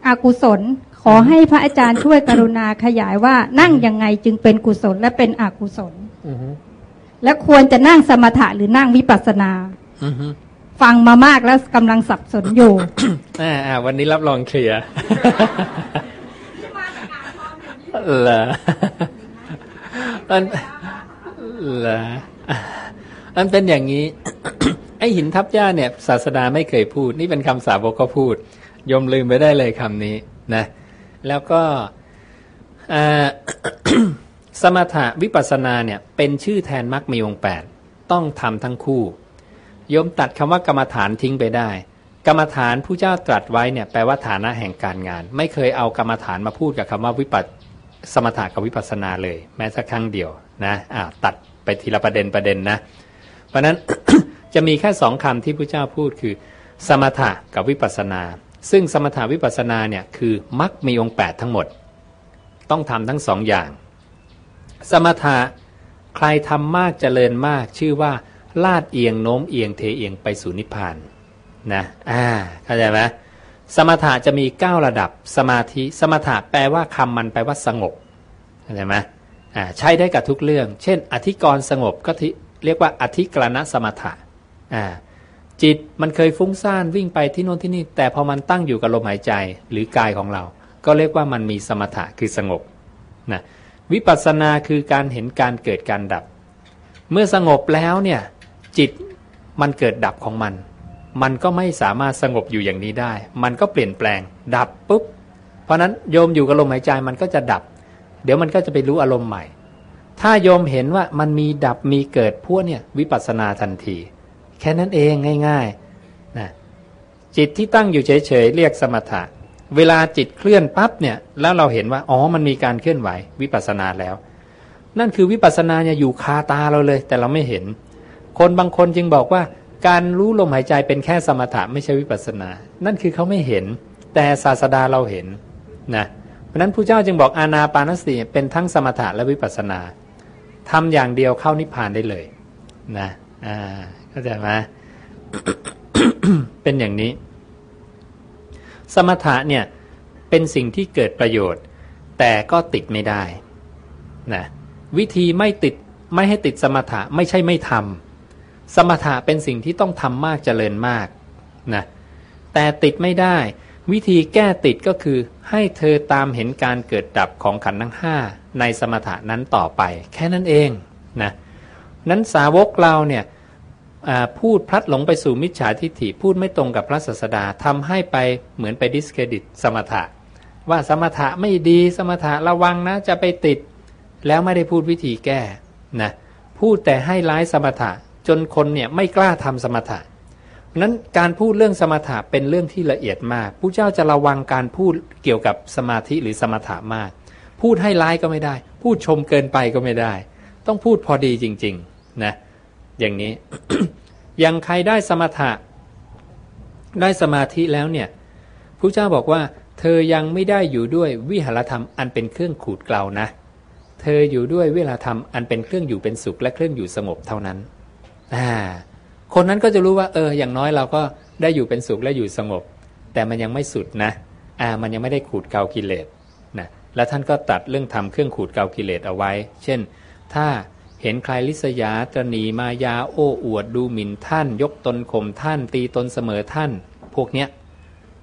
อกุศล ขอให้พระอาจารย์ช่วยกรุณาขยายว่านั่งยังไงจึงเป็นกุศลและเป็นอกุศลอือฮึและควรจะนั่งสมถะหรือนั่งวิปัสสนาอือฮึฟังมามากแล้วกำลังสับสนอยู่อ่าอ่าวันนี้รับรองเคลียร์เหรอมันเหรอมันเป็นอย่างนี้ ไอหินทับหญ้าเนี่ย ศาสดาไม่เคยพูด นี่เป็นคำสาวกก็พูดโยมลืมไปได้เลยคำนี้นะ แล้วก็สมถะวิปัสสนาเนี่ยเป็นชื่อแทนมรรคมีองค์แปดต้องทำทั้งคู่โยมตัดคำว่ากรรมฐานทิ้งไปได้ กรรมฐานผู้เจ้าตรัสไว้เนี่ยแปลว่าฐานะแห่งการงาน ไม่เคยเอากรรมฐานมาพูดกับคำว่าวิปัสสมถะกับวิปัสสนาเลย แม้สักครั้งเดียวนะอ่าตัดไปทีละประเด็นประเด็นนะ เพราะนั้นจะมีแค่สองคำที่ผู้เจ้าพูดคือ สมถะกับวิปัสนา ซึ่งสมถะวิปัสสนาเนี่ยคือมรรคมีองค์แปดทั้งหมด ต้องทำทั้งสองอย่าง สมถะใครทำมากเจริญมากชื่อว่า ลาดเอียงโน้มเอียงเทเอียงไปสู่นิพพานนะอ่าเข้าใจไหมสมถะจะมี 9 ระดับสมาธิสมถะแปลว่าคำมันแปลว่าสงบเข้าใจไหมอ่าใช้ได้กับทุกเรื่อง เช่น อธิกรณ์สงบก็ที่เรียกว่าอธิกรณสมถะอ่า จิตมันเคยฟุ้งซ่านวิ่งไปที่โน่นที่นี่ แต่พอมันตั้งอยู่กับลมหายใจหรือกายของเรา ก็เรียกว่ามันมีสมถะคือสงบนะวิปัสสนาคือการเห็นการเกิดการดับ เมื่อสงบแล้วเนี่ยจิตมันเกิดดับของมัน มันก็ไม่สามารถสงบอยู่อย่างนี้ได้ มันก็เปลี่ยนแปลง ดับปุ๊บ เพราะนั้นโยมอยู่กับลมหายใจมันก็จะดับ เดี๋ยวมันก็จะไปรู้อารมณ์ใหม่ ถ้าโยมเห็นว่ามันมีดับมีเกิดพวกเนี่ยวิปัสสนาทันที แค่นั้นเองง่ายๆนะจิตที่ตั้งอยู่เฉยๆเรียกสมถะ เวลาจิตเคลื่อนปั๊บเนี่ย แล้วเราเห็นว่าอ๋อมันมีการเคลื่อนไหววิปัสสนาแล้ว นั่นคือวิปัสสนาเนี่ยอยู่คาตาเราเลย แต่เราไม่เห็น คนบางคนจึงบอกว่า การรู้ลมหายใจเป็นแค่สมถะไม่ใช่วิปัสสนา นั่นคือเขาไม่เห็น แต่ศาสดาเราเห็นนะเพราะนั้นผู้เจ้าจึงบอกอานาปานสติเป็นทั้งสมถะและวิปัสสนาทำอย่างเดียวเข้านิพพานได้เลยนะอ่า เข้าใจไหมเป็นอย่างนี้ สมถะเนี่ยเป็นสิ่งที่เกิดประโยชน์ แต่ก็ติดไม่ได้นะวิธีไม่ติดไม่ให้ติดสมถะไม่ใช่ไม่ทำสมถะเป็นสิ่งที่ต้องทำมากเจริญมากนะแต่ติดไม่ได้ วิธีแก้ติดก็คือให้เธอตามเห็นการเกิดดับของขันธ์ทั้งห้าในสมถะนั้นต่อไป แค่นั้นเองนะนั้นสาวกเราเนี่ย พูดพลัดหลงไปสู่มิจฉาทิฏฐิพูดไม่ตรงกับพระศาสดาทำให้ไปเหมือนไปดิสเครดิตสมถะ ว่าสมถะไม่ดีสมถะระวังนะจะไปติด แล้วไม่ได้พูดวิธีแก้นะพูดแต่ให้ร้ายสมถะจนคนเนี่ยไม่กล้าทำสมถะนั้นการพูดเรื่องสมถะเป็นเรื่องที่ละเอียดมากผู้เจ้าจะระวังการพูดเกี่ยวกับสมาธิหรือสมถะมาก พูดให้ร้ายก็ไม่ได้ พูดชมเกินไปก็ไม่ได้ ต้องพูดพอดีจริง ๆ นะ อย่างนี้อย่างใครได้สมถะ ได้สมาธิแล้วเนี่ยผู้เจ้าบอกว่า เธอยังไม่ได้อยู่ด้วยวิหารธรรมอันเป็นเครื่องขูดเกลานะ เธออยู่ด้วยเวลาธรรมอันเป็นเครื่องอยู่เป็นสุขและเครื่องอยู่สงบเท่านั้นอ่าคนนั้นก็จะรู้ว่า เออ อย่างน้อยเราก็ได้อยู่เป็นสุขและอยู่สงบ แต่มันยังไม่สุดนะอ่ามันยังไม่ได้ขูดเกลากิเลสนะแล้วท่านก็ตัดเรื่องทำเครื่องขูดเกลากิเลสเอาไว้ เช่น ถ้า เห็นใครลิษยาตรณีมายาโอ้อวดดูหมิ่นท่าน ยกตนข่มท่าน ตีตนเสมอท่าน พวกเนี้ย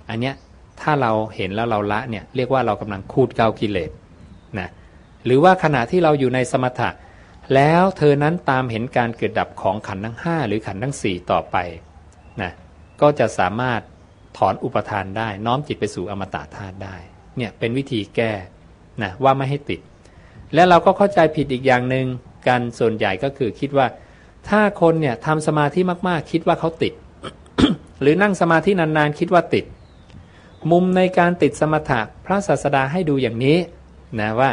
อันเนี้ยถ้าเราเห็นแล้วเราละเนี่ยเรียกว่าเรากำลังขูดเกากิเลสนะหรือว่าขณะที่เราอยู่ในสมถะ แล้วเธอนั้นตามเห็นการเกิดดับของขันทั้งห้าหรือขันทั้งสี่ต่อไปนะก็จะสามารถถอนอุปทานได้น้อมจิตไปสู่อมตะธาตุได้เนี่ยเป็นวิธีแก้นะว่าไม่ให้ติด และเราก็เข้าใจผิดอีกอย่างหนึ่ง กันส่วนใหญ่ก็คือคิดว่า ถ้าคนเนี่ยทำสมาธิมากๆ คิดว่าเขาติด หรือนั่งสมาธินานๆ คิดว่าติด มุมในการติดสมถะพระศาสดาให้ดูอย่างนี้นะว่า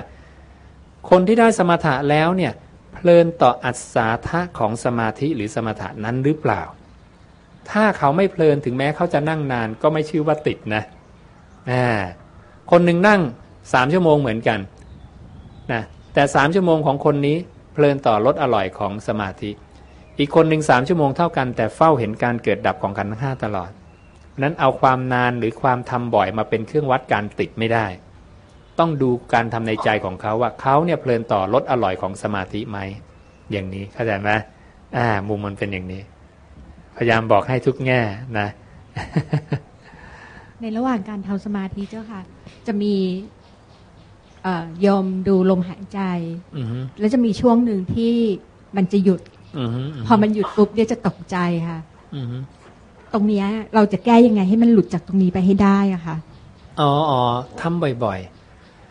คนที่ได้สมถะแล้วเนี่ยเพลินต่ออัศาทะของสมาธิหรือสมถะนั้นหรือเปล่า ถ้าเขาไม่เพลินถึงแม้เขาจะนั่งนานก็ไม่ชื่อว่าติดนะอ่าคนหนึ่งนั่งสามชั่วโมงเหมือนกันนะแต่สามชั่วโมงของคนนี้ เพลินต่อรสอร่อยของสมาธิ อีกคนหนึ่งสามชั่วโมงเท่ากันแต่เฝ้าเห็นการเกิดดับของขันธ์ทั้งห้าตลอดนั้นเอาความนานหรือความทำบ่อยมาเป็นเครื่องวัดการติดไม่ได้ ต้องดูการทำในใจของเขาว่าเขาเนี่ยเพลินต่อรสอร่อยของสมาธิไหมอย่างนี้เข้าใจไหมอ่า มุมมันเป็นอย่างนี้ พยายามบอกให้ทุกแง่นะในระหว่างการทำสมาธิเจ้าค่ะ จะมี เอ่อยมดูลมหายใจอือฮึแล้วจะมีช่วงหนึ่งที่มันจะหยุดอือฮึพอมันหยุดปุ๊บเนี่ยจะตกใจค่ะอือฮึตรงเนี้ยเราจะแก้ยังไงให้มันหลุดจากตรงนี้ไปให้ได้อะค่ะอ๋ออ๋อทำบ่อย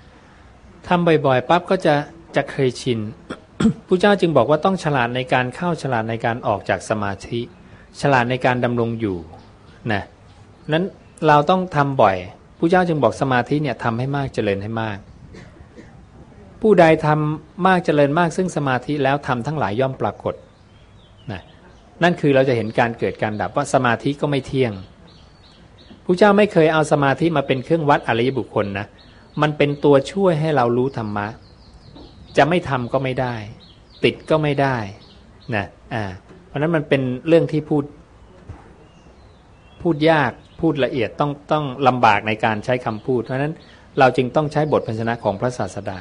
ๆทำบ่อยๆปั๊บก็จะจะเคยชินผู้เจ้าจึงบอกว่าต้องฉลาดในการเข้าฉลาดในการออกจากสมาธิ ฉลาดในการดำรงอยู่นะนั้นเราต้องทำบ่อยผู้เจ้าจึงบอกสมาธิเนี่ยทำให้มากเจริญให้มาก ผู้ใดทำมากเจริญมากซึ่งสมาธิแล้วทำทั้งหลายย่อมปรากฏนะนั่นคือเราจะเห็นการเกิดการดับว่าสมาธิก็ไม่เที่ยงผู้เจ้าไม่เคยเอาสมาธิมาเป็นเครื่องวัดอริยบุคคลนะมันเป็นตัวช่วยให้เรารู้ธรรมะ จะไม่ทำก็ไม่ได้ ติดก็ไม่ได้นะอ่าเพราะนั้นมันเป็นเรื่องที่พูด พูดยากพูดละเอียดต้องต้องลำบากในการใช้คำพูด เพราะฉะนั้นเราจึงต้องใช้บทพันชนะของพระศาสดา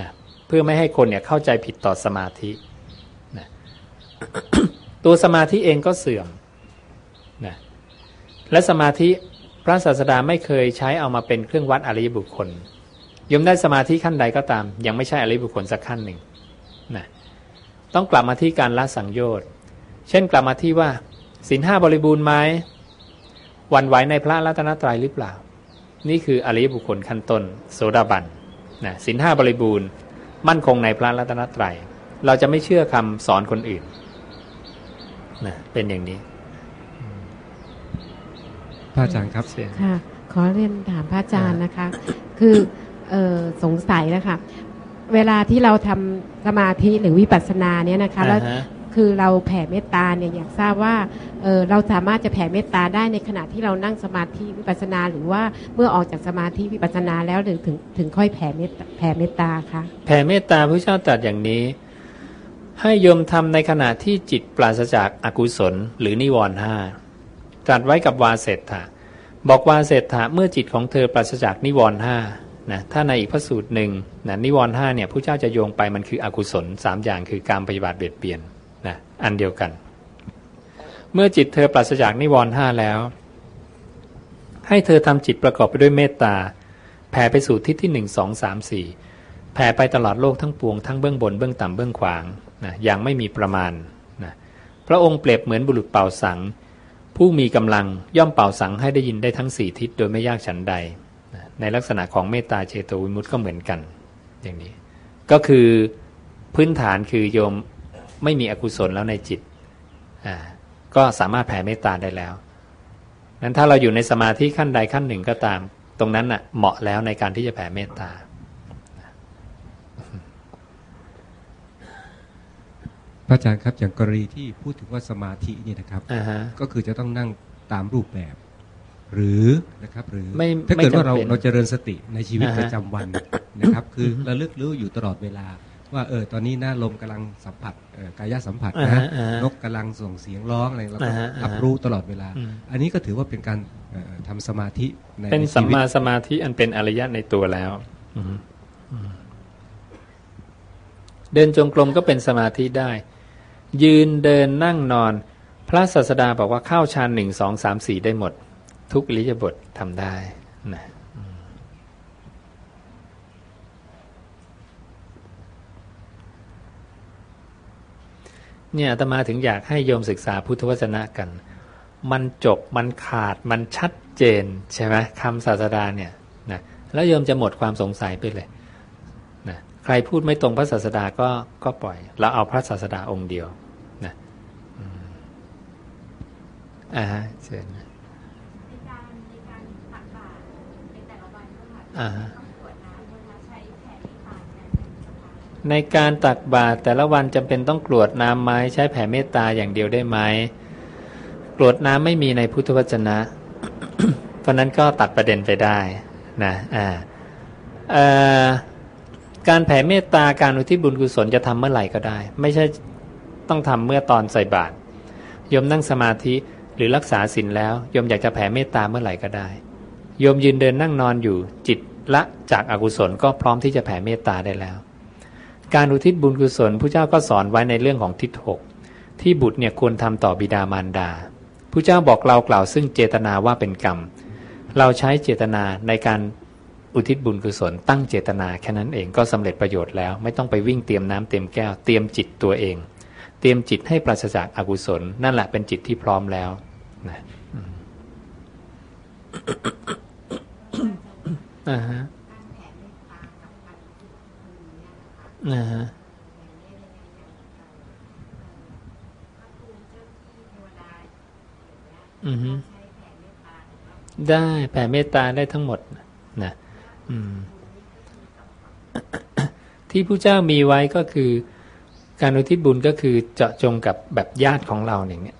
นะเพื่อไม่ให้คนเนี่ยเข้าใจผิดต่อสมาธินะตัวสมาธิเองก็เสื่อมนะและสมาธิพระศาสดาไม่เคยใช้เอามาเป็นเครื่องวัดอริยบุคคลยมได้สมาธิขั้นใดก็ตาม ยังไม่ใช่อริยบุคคลสักขั้นหนึ่งนะต้องกลับมาที่การละสังโยชน์ เช่นกลับมาที่ว่าศีลห้าบริบูรณ์ไหมวันไหวในพระรัตนตรัยหรือเปล่า นี่คืออริยบุคคลขั้นต้นโสดาบัน นะศีลห้าบริบูรณ์ มั่นคงในพระรัตนตรัย เราจะไม่เชื่อคำสอนคนอื่นนะเป็นอย่างนี้พระอาจารย์ครับค่ะ ขอเรียนถามพระอาจารย์นะคะ คือเออสงสัยนะคะเวลาที่เราทำสมาธิหรือวิปัสสนาเนี่ยนะคะ แล้วอ่าฮะ คือเราแผ่เมตตาเนี่ยอยากทราบว่าเเราสามารถจะแผ่เมตตาได้ในขณะที่เรานั่งสมาธิวิปัสนา หรือว่าเมื่อออกจากสมาธิวิปัสนาแล้วถึงถึงถึงค่อยแผ่เมตตาแผ่เมตตาคะแผ่เมตตาพระเจ้าตรัสอย่างนี้ ให้โยมทำในขณะที่จิตปราศจากอากุศล หรือนิวรณ์ห้าตรัสไว้กับวาเศรษฐะบอกวาเศรษฐะเมื่อจิตของเธอปราศจากนิวรณ์ห้านะถ้าในอีกพระสูตรหนึ่งนะนิวรณ์ห้าเนี่ยพระเจ้าจะโยงไปมันคืออกุศลสามอย่างคือการปฏิบัติเบียดเบียนน อันเดียวกัน เมื่อจิตเธอปราศจากนิวรณ์ห้าแล้ว ให้เธอทำจิตประกอบไปด้วยเมตตาแผ่ไปสู่ทิศที่หนึ่งสองสามสี่แผ่ไปตลอดโลกทั้งปวงทั้งเบื้องบนเบื้องต่ำเบื้องขวางนะอย่างไม่มีประมาณนะพระองค์เปรียบเหมือนบุรุษเป่าสัง ผู้มีกำลังย่อมเป่าสังให้ได้ยินได้ทั้งสี่ทิศโดยไม่ยากฉันใดนะในลักษณะของเมตตาเจโตวิมุตติก็เหมือนกัน อย่างนี้ ก็คือพื้นฐานคือโยม ไม่มีอกุศลแล้วในจิตอ่าก็สามารถแผ่เมตตาได้แล้วนั้นถ้าเราอยู่ในสมาธิขั้นใดขั้นหนึ่งก็ตาม ตรงนั้นน่ะเหมาะแล้วในการที่จะแผ่เมตตาพระอาจารย์ครับอย่างกรณีที่พูดถึงว่าสมาธินี่นะครับอ่าฮะก็คือจะต้องนั่งตามรูปแบบ หรือนะครับ หรือไม่ถ้าเกิดไม่จำว่าเราเป็นเราเจริญสติในชีวิตอ่าฮะประจำวันนะครับ คืออือฮึระลึกรู้อยู่ตลอดเวลา ว่าเออตอนนี้หน้าลมกำลังสัมผัสเอ่อกายสัมผัสอ่านะฮะอ่าฮะนกกำลังส่งเสียงร้องอะไรเราก็อ่าฮะรับอ่าฮะรู้ตลอดเวลาอืมอันนี้ก็ถือว่าเป็นการเอ่อทำสมาธิในเป็นในสัมชีวิตมาสมาธิอันเป็นอริยะในตัวแล้วอืมอืมเดินจงกรมก็เป็นสมาธิได้ ยืนเดินนั่งนอน พระศาสดาบอกว่าเข้าฌานหนึ่งสองสามสี่ได้หมด ทุกอิริยาบถทำได้นะ เนี่ยอาตมาถึงอยากให้โยมศึกษาพุทธวจนะกัน มันจบมันขาดมันชัดเจนใช่ไหมคำศาสดาเนี่ยนะแล้วโยมจะหมดความสงสัยไปเลยนะใครพูดไม่ตรงพระศาสดาก็ก็ปล่อย เราเอาพระศาสดาองค์เดียวนะอืมอ่าฮะเชิญนะอ่าฮะ ในการตักบาตรแต่ละวันจำเป็นต้องกรวดน้ำไหมใช้แผ่เมตตาอย่างเดียวได้ไหมกรวดน้ำไม่มีในพุทธวจนะ เพราะนั้นก็ตัดประเด็นไปได้นะอ่าการแผ่เมตตาการอุทิศบุญกุศลจะทำเมื่อไหร่ก็ได้ ไม่ใช่ต้องทำเมื่อตอนใส่บาตรโยมนั่งสมาธิหรือรักษาศีลแล้วโยมอยากจะแผ่เมตตาเมื่อไหร่ก็ได้โยมยืนเดินนั่งนอนอยู่จิตละจากอากุศลก็พร้อมที่จะแผ่เมตตาได้แล้ว การอุทิศบุญกุศลผู้เจ้าก็สอนไว้ในเรื่องของทิศหกที่บุตรเนี่ยควรทำต่อบิดามารดาผู้เจ้าบอกเรากล่าวซึ่งเจตนาว่าเป็นกรรม เราใช้เจตนาในการอุทิศบุญกุศลตั้งเจตนาแค่นั้นเองก็สำเร็จประโยชน์แล้ว ไม่ต้องไปวิ่งเตรียมน้ำเตรียมแก้วเตรียมจิตตัวเอง เตรียมจิตให้ปราศจากอากุศล นั่นแหละเป็นจิตที่พร้อมแล้วนะอ่าฮะ อ่าฮะอือฮึได้แผ่เมตตาได้ทั้งหมดนะอืม ที่ผู้เจ้ามีไว้ก็คือ การอุทิศบุญก็คือเจาะจงกับแบบญาติของเราอย่างเนี้ย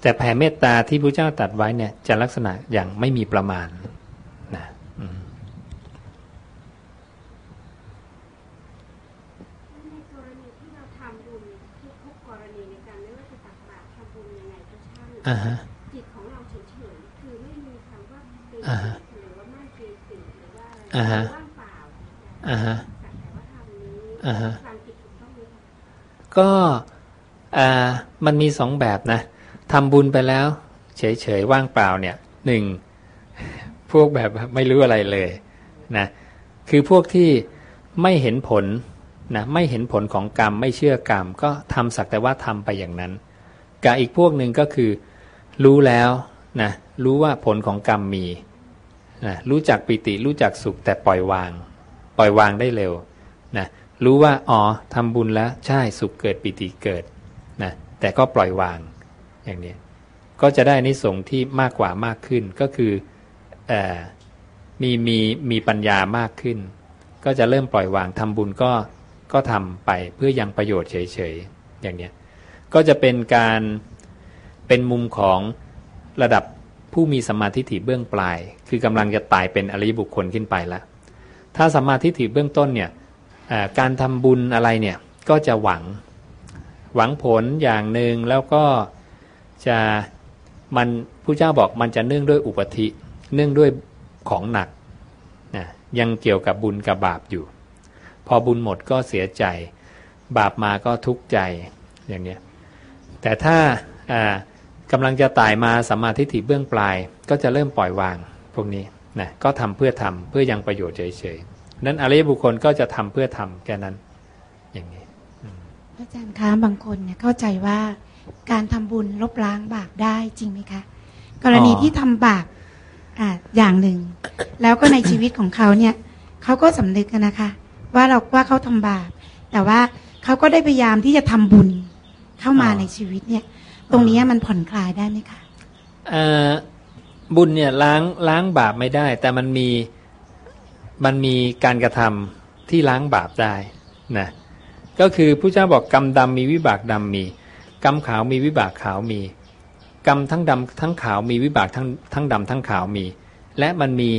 แต่แผ่เมตตาที่ผู้เจ้าตัดไว้เนี่ย จะลักษณะอย่างไม่มีประมาณนะอืม ในกรณีที่เราทำบุญทุกๆกรณีในการไม่ว่าจะตักบาตรทำบุญยังไงก็ช่าง อ่าฮะจิตของเราเฉยๆคือไม่มีคำว่าเป็นอ่าฮะหรือว่าไม่เป็นสิ่งหรือว่าอ่าฮะว่างเปล่าอ่าฮะสักแต่ว่าทำนี้อ่าฮะความผิดถูกต้องไหมคะก็อ่ามันมีสองแบบนะทำบุญไปแล้ว เฉยๆว่างเปล่าเนี่ยหนึ่งพวกแบบไม่รู้อะไรเลยนะคือพวกที่ไม่เห็นผลนะไม่เห็นผลของกรรมไม่เชื่อกรรม ก็ทำสักแต่ว่าทำไปอย่างนั้นกับอีกพวกหนึ่งก็คือ รู้แล้วนะรู้ว่าผลของกรรมมีนะรู้จักปิติรู้จักสุขแต่ปล่อยวาง ปล่อยวางได้เร็วนะรู้ว่าอ๋อทำบุญแล้วใช่สุขเกิดปิติเกิดนะแต่ก็ปล่อยวางอย่างนี้ก็จะได้นิสงที่มากกว่ามากขึ้นก็คือเออมีมีมีปัญญามากขึ้น ก็จะเริ่มปล่อยวางทำบุญก็ก็ทำไปเพื่อยังประโยชน์เฉยๆอย่างนี้ก็จะเป็นการ เป็นมุมของระดับผู้มีสมมาธิฐิเบื้องปลาย คือกำลังจะตายเป็นอริยบุคคลขึ้นไปแล้วถ้าสมมาธิฐิเบื้องต้นเนี่ยการทำบุญอะไรเนี่ยก็จะหวังหวังผลอย่างหนึ่งแล้วก็จะมันผู้เจ้าบอกมันจะเนื่องด้วยอุปธิ เนื่องด้วยของหนักนะยังเกี่ยวกับบุญกับบาปอยู่ พอบุญหมดก็เสียใจ บาปมาก็ทุกข์ใจอย่างเนี้ยแต่ถ้าอ่า กำลังจะตายมาสัมมาทิฏฐิเบื้องปลาย ก็จะเริ่มปล่อยวางพวกนี้นะก็ทำเพื่อทำเพื่อยังประโยชน์เฉยๆนั้นอริยบุคคลก็จะทำเพื่อทำแค่นั้นอย่างนี้อาจารย์คะบางคนเนี่ยเข้าใจว่าการทำบุญลบล้างบาปได้จริงไหมคะ กรณีอ๋อที่ทำบาปอ่าอย่างหนึ่ง แล้วก็ในชีวิตของเขาเนี่ยเขาก็สำนึกอะนะคะ ว่าเราว่าเขาทำบาป แต่ว่าเขาก็ได้พยายามที่จะทำบุญเข้ามาในชีวิตเนี่ย ตรงนี้มันผ่อนคลายได้ไหมคะบุญเนี่ยล้างล้างบาปไม่ได้ แต่มันมีมันมีการกระทำที่ล้างบาปได้นะก็คือผู้เจ้าบอกกรรมดำมีวิบากดำมีกรรมขาวมีวิบากขาวมี กรรมทั้งดำทั้งขาวมีวิบากทั้งทั้งดำทั้งขาวมี และมันมี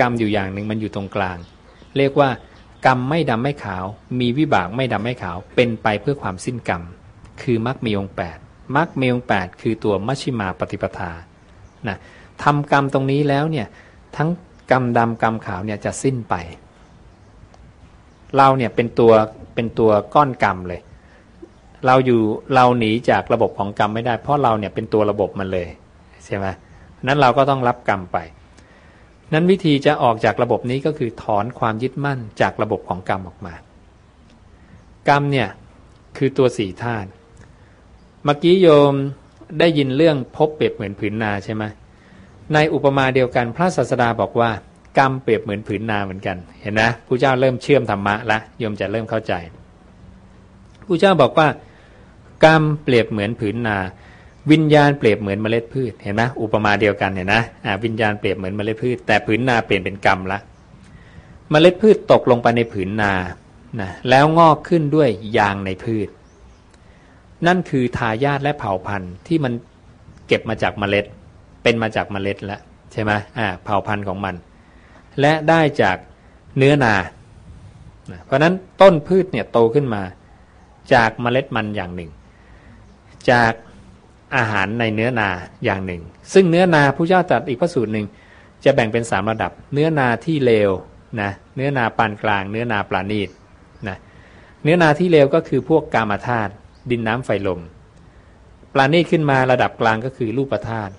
กรรมอยู่อย่างหนึ่งมันอยู่ตรงกลาง เรียกว่ากรรมไม่ดำไม่ขาว มีวิบากไม่ดำไม่ขาว เป็นไปเพื่อความสิ้นกรรม คือมรรคมีองค์แปด มรรคมีองแปดคือตัวมัชชิมาปฏิปทานะทำกรรมตรงนี้แล้วเนี่ยทั้งกรรมดำกรรมขาวเนี่ยจะสิ้นไป เราเนี่ยเป็นตัวเป็นตัวก้อนกรรมเลย เราอยู่เราหนีจากระบบของกรรมไม่ได้ เพราะเราเนี่ยเป็นตัวระบบมันเลยใช่ไหมนั้นเราก็ต้องรับกรรมไป นั้นวิธีจะออกจากระบบนี้ก็คือถอนความยึดมั่นจากระบบของกรรมออกมา กรรมเนี่ยคือตัวสี่ธาตุ เมื่อกี้โยมได้ยินเรื่องพบเปรียบเหมือนผืนนาใช่ไหมในอุปมาเดียวกันพระศาสดาบอกว่ากรรมเปรียบเหมือนผืนนาเหมือนกัน เห็นนะผู้เจ้าเริ่มเชื่อมธรรมะละโยมจะเริ่มเข้าใจผู้เจ้าบอกว่ากรรมเปรียบเหมือนผืนนา วิญญาณเปรียบเหมือนเมล็ดพืชเห็นไหมอุปมาเดียวกันเห็นนะวิญญาณเปรียบเหมือนเมล็ดพืช แต่ผืนนาเปลี่ยนเป็นกรรมละเมล็ดพืชตกลงไปในผืนนานะแล้วงอกขึ้นด้วยยางในพืช นั่นคือทายาทและเผ่าพันธุ์ที่มันเก็บมาจากเมล็ด เป็นมาจากเมล็ดแล้วใช่ไหมอ่าเผ่าพันธุ์ของมัน และได้จากเนื้อนา เพราะนั้นต้นพืชเนี่ยโตขึ้นมา จากเมล็ดมันอย่างหนึ่ง จากอาหารในเนื้อนาอย่างหนึ่ง ซึ่งเนื้อนาผู้เจ้าตรัสอีกพระสูตรหนึ่งจะแบ่งเป็นสามระดับ เนื้อนาที่เลวนะเนื้อนาปานกลาง เนื้อนาปราณีตนะเนื้อนาที่เลวก็คือพวกกามธาตุ ดินน้ำไฟลมปราณีตขึ้นมาระดับกลางก็คือรูปธาตุ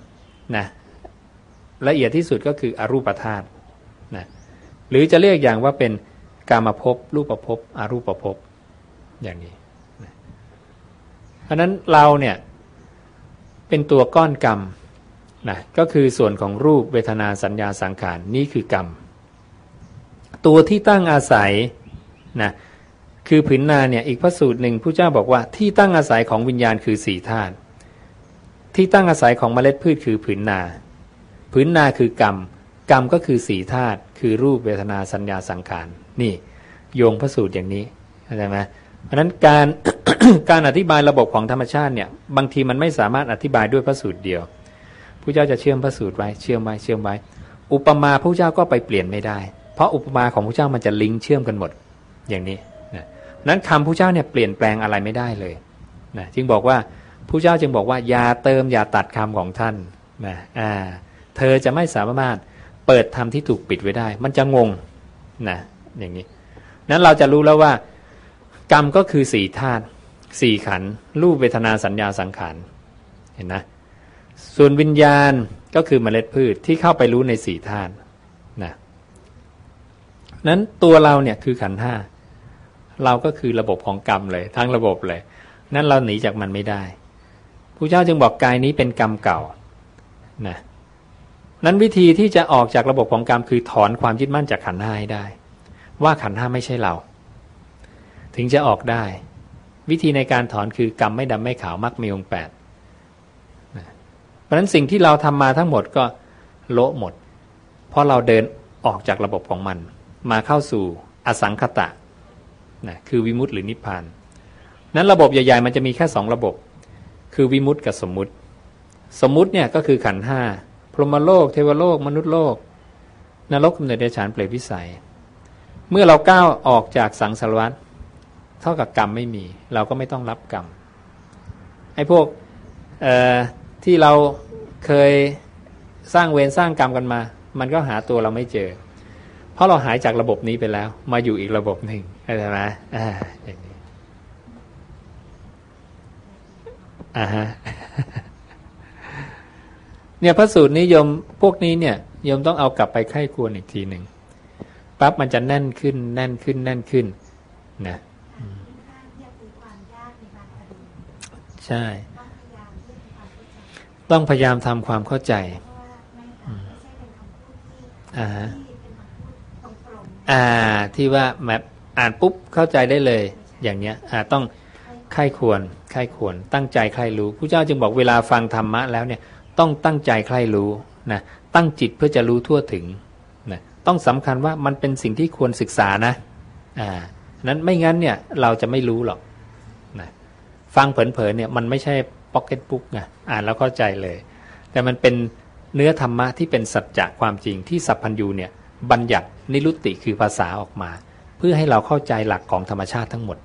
นะละเอียดที่สุดก็คืออรูปธาตุนะหรือจะเรียกอย่างว่าเป็นกามภพรูปภพอรูปภพอย่างนี้เพราะนั้นเราเนี่ยเป็นตัวก้อนกรรมนะก็คือส่วนของรูปเวทนาสัญญาสังขารนี่คือกรรม ตัวที่ตั้งอาศัยนะ คือผืนนาเนี่ยอีกพระสูตรหนึ่งผู้เจ้าบอกว่าที่ตั้งอาศัยของวิญญาณคือสี่ธาตุที่ตั้งอาศัยของเมล็ดพืชคือผืนนาผืนนาคือกรรม กรรมก็คือสี่ธาตุคือรูปเวทนาสัญญาสังขารนี่ โยงพระสูตรอย่างนี้เข้าใจไหมเพราะนั้นการการอธิบายระบบของธรรมชาติเนี่ยบางทีมันไม่สามารถอธิบายด้วยพระสูตรเดียวผู้เจ้าจะเชื่อมพระสูตรไว้เชื่อมไว้เชื่อมไว้ อุปมาพระเจ้าก็ไปเปลี่ยนไม่ได้ เพราะอุปมาของพระเจ้ามันจะลิงก์เชื่อมกันหมดอย่างนี้ นั้นคำพระเจ้าเนี่ยเปลี่ยนแปลงอะไรไม่ได้เลยนะจึงบอกว่าพระเจ้าจึงบอกว่าอย่าเติมอย่าตัดคำของท่านนะอ่าเธอจะไม่สามารถเปิดธรรมที่ถูกปิดไว้ได้ มันจะงงนะอย่างนี้ นั้นเราจะรู้แล้วว่า กรรมก็คือสี่ธาตุสี่ขันรูปเวทนาสัญญาสังขารเห็นนะส่วนวิญญาณก็คือเมล็ดพืชที่เข้าไปรู้ในสี่ธาตุนะนั้นตัวเราเนี่ยคือขันห้า เราก็คือระบบของกรรมเลย ทั้งระบบเลย นั้นเราหนีจากมันไม่ได้ผู้เจ้าจึงบอกกายนี้เป็นกรรมเก่านะนั้นวิธีที่จะออกจากระบบของกรรมคือถอนความยึดมั่นจากขันห้าให้ได้ ว่าขันห้าไม่ใช่เรา ถึงจะออกได้ วิธีในการถอนคือกรรมไม่ดำไม่ขาวมักมีองค์แปดเพราะฉะนั้นสิ่งที่เราทำมาทั้งหมดก็โละหมด เพราะเราเดินออกจากระบบของมัน มาเข้าสู่อสังคตะ นะคือวิมุตต์หรือนิพพาน นั้นระบบใหญ่ๆ มันจะมีแค่สองระบบ คือวิมุตต์กับสมมุติ สมมุติเนี่ยก็คือขันห้าพรหมโลก เทวโลก มนุษย์โลก นรกกำเนิดเดชานเปรตวิสัย เมื่อเราก้าวออกจากสังสารวัฏเท่ากับกรรมไม่มี เราก็ไม่ต้องรับกรรมไอ้พวกที่เราเคยสร้างเวรสร้างกรรมกันมา มันก็หาตัวเราไม่เจอ เพราะเราหายจากระบบนี้ไปแล้ว มาอยู่อีกระบบหนึ่ง เข้าใจไหมอ่าอย่างนี้อ่าฮะเนี่ยพระสูตรนิยมพวกนี้เนี่ยยมต้องเอากลับไปไข้ควรอีกทีหนึ่งปั๊บมันจะแน่นขึ้น แน่นขึ้น แน่นขึ้นนะใช่ ต้องพยายามทำความเข้าใจอ่าอ่าที่ว่าแบบ อ่านปุ๊บเข้าใจได้เลย อย่างเนี้ยต้องไข้ควรไข้ควร ตั้งใจใครรู้ผู้เจ้าจึงบอกเวลาฟังธรรมะแล้วเนี่ยต้องตั้งใจใครรู้นะตั้งจิตเพื่อจะรู้ทั่วถึงนะต้องสำคัญว่ามันเป็นสิ่งที่ควรศึกษานะอ่านั้นไม่งั้นเนี่ยเราจะไม่รู้หรอกนะฟังเผลอๆเนี่ยมันไม่ใช่พ็อกเก็ตบุ๊กไงอ่านแล้วเข้าใจเลย แต่มันเป็นเนื้อธรรมะที่เป็นสัจจะความจริงที่สัพพัญญูเนี่ยบัญญัตินิรุตติคือภาษาออกมา เพื่อให้เราเข้าใจหลักของธรรมชาติทั้งหมด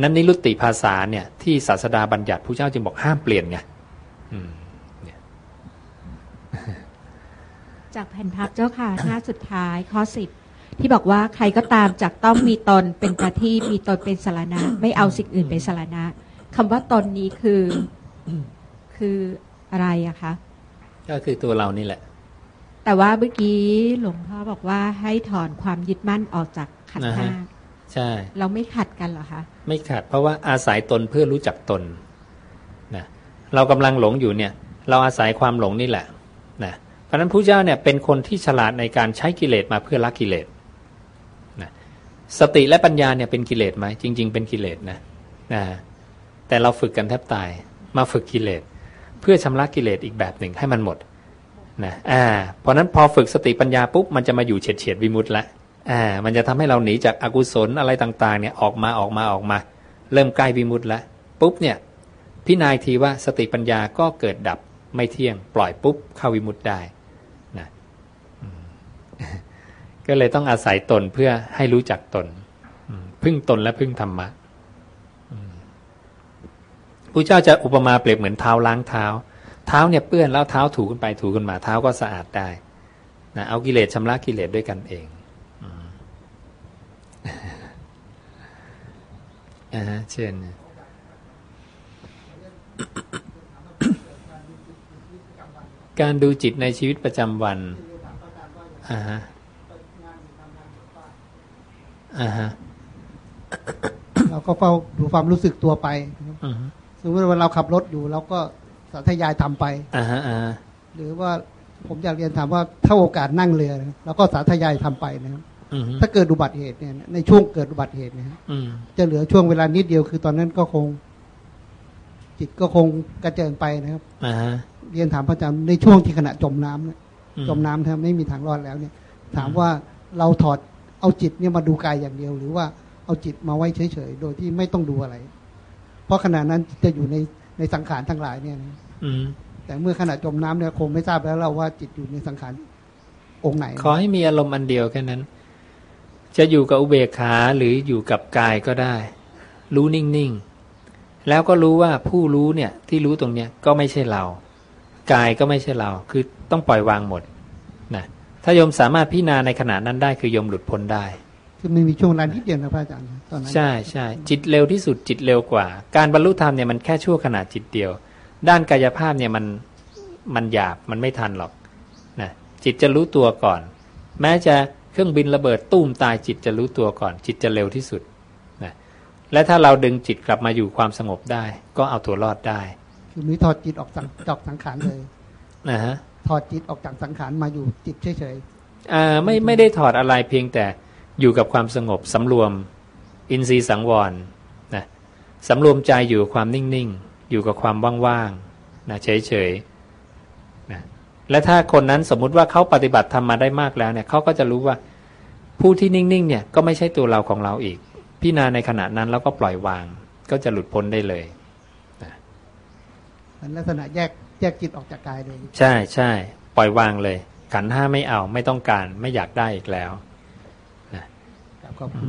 นั้นนิรุตติภาษาเนี่ยที่ศาสดาบัญญัติผู้เจ้าจึงบอกห้ามเปลี่ยนไงจากแผ่นพับเจ้าค่ะหน้าสุดท้ายข้อสิบที่บอกว่าใครก็ตามจากต้องมีตนเป็นประทีปมีตนเป็นสารณะ ไม่เอาสิ่งอื่นเป็นสารณะคำว่าตนนี้คือคืออะไรอะคะ ก็คือตัวเรานี่แหละ แต่ว่าเมื่อกี้หลวงพ่อบอกว่าให้ถอนความยึดมั่นออกจากขันธ์ห้าใช่ เราไม่ขัดกันเหรอคะ ไม่ขัด เพราะว่าอาศัยตนเพื่อรู้จักตนนะเรากำลังหลงอยู่เนี่ย เราอาศัยความหลงนี่แหละนะเพราะราะฉะนั้นพระเจ้าเนี่ยเป็นคนที่ฉลาดในการใช้กิเลสมาเพื่อละกิเลสนะสติและปัญญาเนี่ยเป็นกิเลสไหมจริง ๆ เป็นกิเลสนะนะแต่เราฝึกกันแทบตายมาฝึกกิเลส เพื่อชำระกิเลสอีกแบบหนึ่งให้มันหมด นะอ่าเพราะนั้นพอฝึกสติปัญญาปุ๊บมันจะมาอยู่เฉียดเฉียดวิมุตต์ละอ่ามันจะทำให้เราหนีจากอากุศลอะไรต่างๆเนี่ยออกมาออกมาออกมา เริ่มใกล้วิมุตต์ละปุ๊บเนี่ยพี่นายทีว่าสติปัญญาก็เกิดดับไม่เที่ยง ปล่อยปุ๊บเข้าวิมุตต์ได้นะก็เลยต้องอาศัยตนเพื่อให้รู้จักตน พึ่งตนและพึ่งธรรมะพระเจ้าจะอุปมาเปรียบเหมือนเท้าล้างเท้า เท้าเนี่ยเปื้อนแล้วเท้าถูขึ้นไปถูขึ้นมาเท้าก็สะอาดได้นะเอากิเลสชำระกิเลสด้วยกันเองอ่าเช่นการดูจิตในชีวิตประจำวันอ่าฮะอ่าฮะเราก็เฝ้าดูความรู้สึกตัวไปสมมติว่าเราขับรถอยู่เราก็ สาธยายทำไปอ่าฮะอ่าหรือว่าผมอยากเรียนถามว่าถ้าโอกาสนั่งเรือเราก็สาธยายทำไปนะครับถ้าเกิดอุบัติเหตุเนี่ยในช่วงเกิดอุบัติเหตุเนี่ยจะเหลือช่วงเวลานิดเดียวคือตอนนั้นก็คง จิตก็คงกระเจิงไปนะครับเรียนถามพระอาจารย์ในช่วงที่ขณะจมน้ำเนี่ยจมน้ำแทบไม่มีทางรอดแล้วเนี่ย ถามว่าเราถอดเอาจิตเนี่ยมาดูกายอย่างเดียว หรือว่าเอาจิตมาไว้เฉยๆโดยที่ไม่ต้องดูอะไร เพราะขณะนั้นจะอยู่ในในสังขารทั้งหลายเนี่ยนะ แต่เมื่อขณะจมน้ำเนี่ยคงไม่ทราบแล้วเราว่าจิตอยู่ในสังขารองค์ไหน ขอให้มีอารมณ์อันเดียวแค่นั้น จะอยู่กับอุเบกขาหรืออยู่กับกายก็ได้ รู้นิ่งๆ แล้วก็รู้ว่าผู้รู้เนี่ยที่รู้ตรงเนี้ยก็ไม่ใช่เรา กายก็ไม่ใช่เรา คือต้องปล่อยวางหมดนะถ้าโยมสามารถพิจารณาในขณะนั้นได้คือโยมหลุดพ้นได้คือมันมีช่วงเวลานิดเดียวนะพระอาจารย์ตอนนั้นใช่ใช่จิตเร็วที่สุดจิตเร็วกว่า การบรรลุธรรมเนี่ยมันแค่ชั่วขณะจิตเดียว ด้านกายภาพเนี่ยมันมันหยาบมันไม่ทันหรอกนะจิตจะรู้ตัวก่อน แม้จะเครื่องบินระเบิดตุ้มตายจิตจะรู้ตัวก่อน จิตจะเร็วที่สุดนะและถ้าเราดึงจิตกลับมาอยู่ความสงบได้ ก็เอาตัวรอดได้คือมีถอดจิตออกจากสังขารเลยนะฮะถอดจิตออกจากสังขารมาอยู่จิตเฉยๆอ่าไม่ไม่ได้ถอดอะไรเพียงแต่อยู่กับความสงบสำรวม อินทรีย์สังวรนะสำรวมใจอยู่ความนิ่งๆ อยู่กับความว่างๆนะเฉยๆนะและถ้าคนนั้นสมมุติว่าเขาปฏิบัติทำมาได้มากแล้วเนี่ยเขาก็จะรู้ว่าผู้ที่นิ่งๆเนี่ยก็ไม่ใช่ตัวเราของเราอีก พิจารณาในขณะนั้นแล้วก็ปล่อยวาง ก็จะหลุดพ้นได้เลยมันลักษณะแยกแยกจิตออกจากกายเลย ใช่ใช่ปล่อยวางเลย ขันห้าไม่เอาไม่ต้องการไม่อยากได้อีกแล้วนะขอบคุณ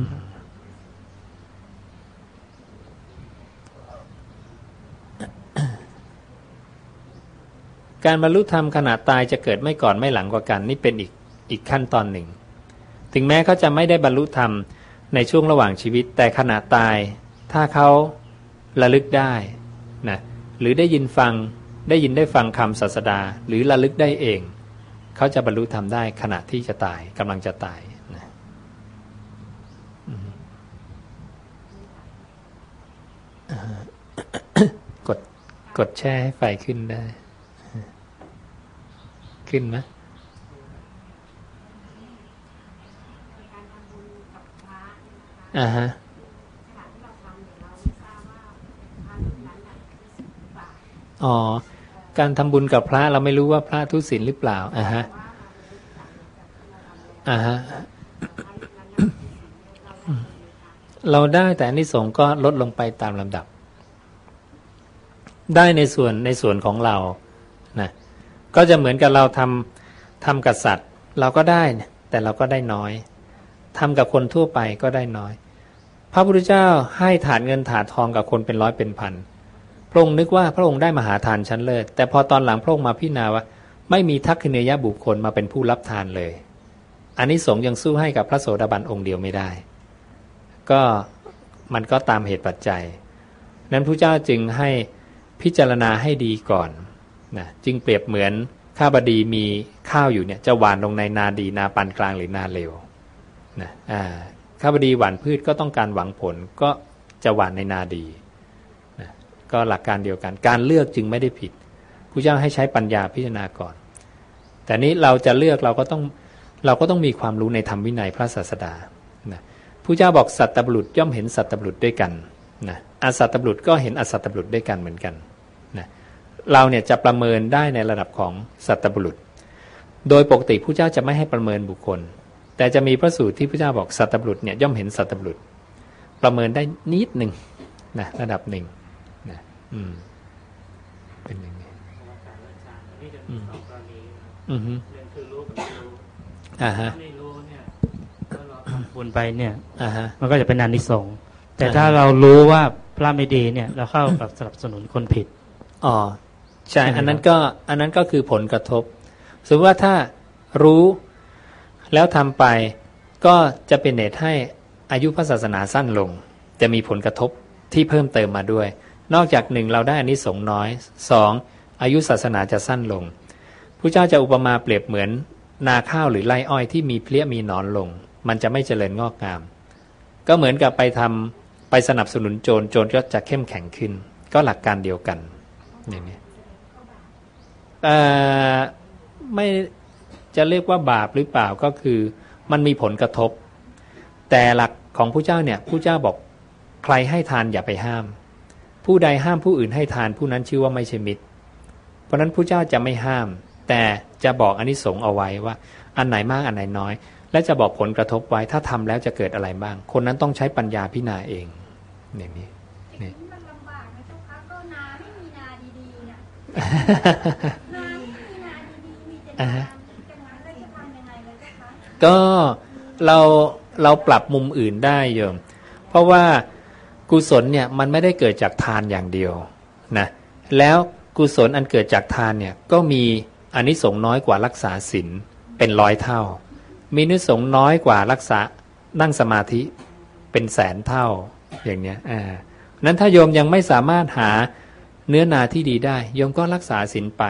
การบรรลุธรรมขณะตายจะเกิดไม่ก่อนไม่หลังกว่ากัน นี่เป็นอีกอีกขั้นตอนหนึ่ง ถึงแม้เขาจะไม่ได้บรรลุธรรมในช่วงระหว่างชีวิต แต่ขณะตาย ถ้าเขาระลึกได้นะหรือได้ยินฟังได้ยินได้ฟังคำศาสดา หรือระลึกได้เอง เขาจะบรรลุธรรมได้ขณะที่จะตายกำลังจะตายนะกดกดแช่ให้ไฟขึ้นได้ ขึ้นไหมอ่าฮะอ๋อ การทำบุญกับพระเราไม่รู้ว่าพระทุศีลหรือเปล่าอ่าฮะอ่าฮะเราได้แต่นิสงก็ลดลงไปตามลำดับ ได้ในส่วนในส่วนของเรานะ ก็จะเหมือนกับเราทำทำกับสัตว์ เราก็ได้แต่เราก็ได้น้อยทำกับคนทั่วไปก็ได้น้อย พระพุทธเจ้าให้ถาดเงินถาดทองกับคนเป็นร้อยเป็นพันพระองค์นึกว่าพระองค์ได้มหาทานชั้นเลิศแต่พอตอนหลังพระองค์มาพิจารณาว่า ไม่มีทักษิเนยบุคคลมาเป็นผู้รับทานเลยอันนี้สงยังสู้ให้กับพระโสดาบันองค์เดียวไม่ได้ ก็มันก็ตามเหตุปัจจัย นั้นพระเจ้าจึงให้พิจารณาให้ดีก่อน นะจึงเปรียบเหมือนข้าบดีมีข้าวอยู่เนี่ยจะหวานลงในนาดีนาปานกลางหรือนาเลวนะอ่าข้าบดีหวานพืชก็ต้องการหวังผลก็จะหวานในนาดีก็หลักการเดียวกัน การเลือกจึงไม่ได้ผิดผู้เจ้าให้ใช้ปัญญาพิจารณาก่อน แต่นี้เราจะเลือกเราก็ต้องเราก็ต้องมีความรู้ในธรรมวินัยพระศาสดานะผู้เจ้าบอกสัตตบุรุษย่อมเห็นสัตตบุรุษด้วยกันนะอสัตตบุรุษก็เห็นอสัตตบุรุษด้วยกันเหมือนกัน เราเนี่ยจะประเมินได้ในระดับของสัตตบุรุษ โดยปกติผู้เจ้าจะไม่ให้ประเมินบุคคล แต่จะมีพระสูตรที่พระเจ้าบอกสัตตบุรุษเนี่ยย่อมเห็นสัตตบุรุษ ประเมินได้นิดหนึ่งนะระดับหนึ่งนะอืมเป็นอย่างนี้อืมอือฮึอ่าฮะไม่รู้เนี่ยถ้าเราทำบุญไปเนี่ยอ่าฮะมันก็จะเป็นอานิสงส์แต่อ่าฮะถ้าเรารู้ว่าพระไม่ดีเนี่ย เราเข้ากับสนับสนุนคนผิดอ๋อ ใช่ใช่ไหมอันนั้นก็อันนั้นก็คือผลกระทบ สมมติว่าถ้ารู้แล้วทำไปก็จะเป็นเหตุให้อายุพระศาสนาสั้นลง จะมีผลกระทบที่เพิ่มเติมมาด้วย นอกจากหนึ่งเราได้อานิสงส์น้อยสองอายุศาสนาจะสั้นลงผู้เจ้าจะอุปมาเปรียบเหมือน นาข้าวหรือไร่อ้อยที่มีเพลี้ยมีหนอนลง มันจะไม่เจริญงอกงาม ก็เหมือนกับไปทำไปสนับสนุนโจรโจรก็จะเข้มแข็งขึ้น ก็หลักการเดียวกันอย่างนี้เอ่อ ไม่จะเรียกว่าบาปหรือเปล่าก็คือ มันมีผลกระทบ แต่หลักของผู้เจ้าเนี่ยผู้เจ้าบอกใครให้ทานอย่าไปห้าม ผู้ใดห้ามผู้อื่นให้ทานผู้นั้นชื่อว่าไม่ใช่มิตร เพราะฉะนั้นผู้เจ้าจะไม่ห้าม แต่จะบอกอนนิสงส์เอาไว้ว่า อันไหนมากอันไหนน้อย และจะบอกผลกระทบไว้ถ้าทำแล้วจะเกิดอะไรบ้าง คนนั้นต้องใช้ปัญญาพิจารณาเองนี่นี่นี่มันลำบากนะเจ้าคะก็นาไม่มีนาดีๆเนี่ยนาไม่มีนาดีๆมีแต่ อ่าฮะก็เราเราปรับมุมอื่นได้โยม เพราะว่ากุศลเนี่ยมันไม่ได้เกิดจากทานอย่างเดียวนะแล้วกุศลอันเกิดจากทานเนี่ยก็มีอานิสงส์น้อยกว่ารักษาศีลเป็นร้อยเท่า มีอนิสงส์น้อยกว่ารักษานั่งสมาธิเป็นแสนเท่าอย่างเนี้ยอ่านั้นถ้าโยมยังไม่สามารถหาเนื้อนาที่ดีได้ โยมก็รักษาศีลไป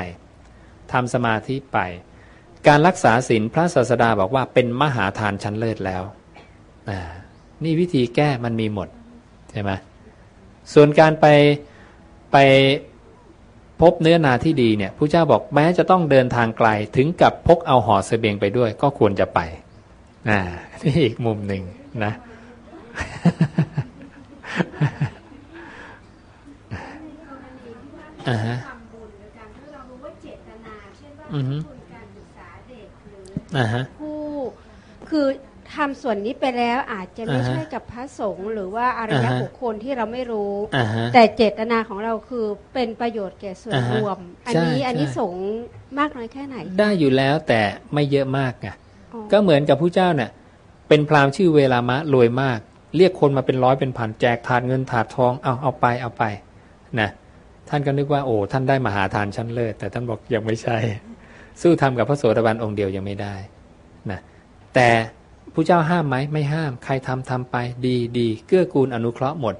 ทำสมาธิไป การรักษาศีลพระศาสดาบอกว่าเป็นมหาทานชั้นเลิศแล้วนี่วิธีแก้มันมีหมดใช่ไหมส่วนการไปไปพบเนื้อนาที่ดีเนี่ยผู้เจ้าบอกแม้จะต้องเดินทางไกลถึงกับพกเอาห่อเสบียงไปด้วย ก็ควรจะไปอ่านี่อีกมุมหนึ่งนะ อ่าฮะ อือฮึทุนการศึกษาเด็กหรืออ่าฮะ ผู้คือทำส่วนนี้ไปแล้วอาจจะไม่อ่าฮะใช่กับพระสงฆ์หรือว่าอารยอ่าฮะ บุคคลที่เราไม่รู้ อ่าฮะ แต่เจตนาของเราคือเป็นประโยชน์แก่ส่วนอ่าฮะรวม อันใช่นี้ใช่อันนี้สงส์มากน้อยแค่ไหนได้อยู่แล้วแต่ไม่เยอะมากไงอ๋อก็เหมือนกับผู้เจ้าเนี่ยเป็นพราหมณ์ชื่อเวลามะรวยมาก เรียกคนมาเป็นร้อยเป็นพันแจกถาดเงินถาดทองเอาเอาไปเอาไปนะท่านก็นึกว่าโอ้ท่านได้มหาทานชั้นเลิศแต่ท่านบอกยังไม่ใช่ สู้ทำกับพระโสดาบันองค์เดียวยังไม่ได้นะแต่ผู้เจ้าห้ามไหมไม่ห้าม ใครทำทำไป ดีดีเกื้อกูลอนุเคราะห์หมด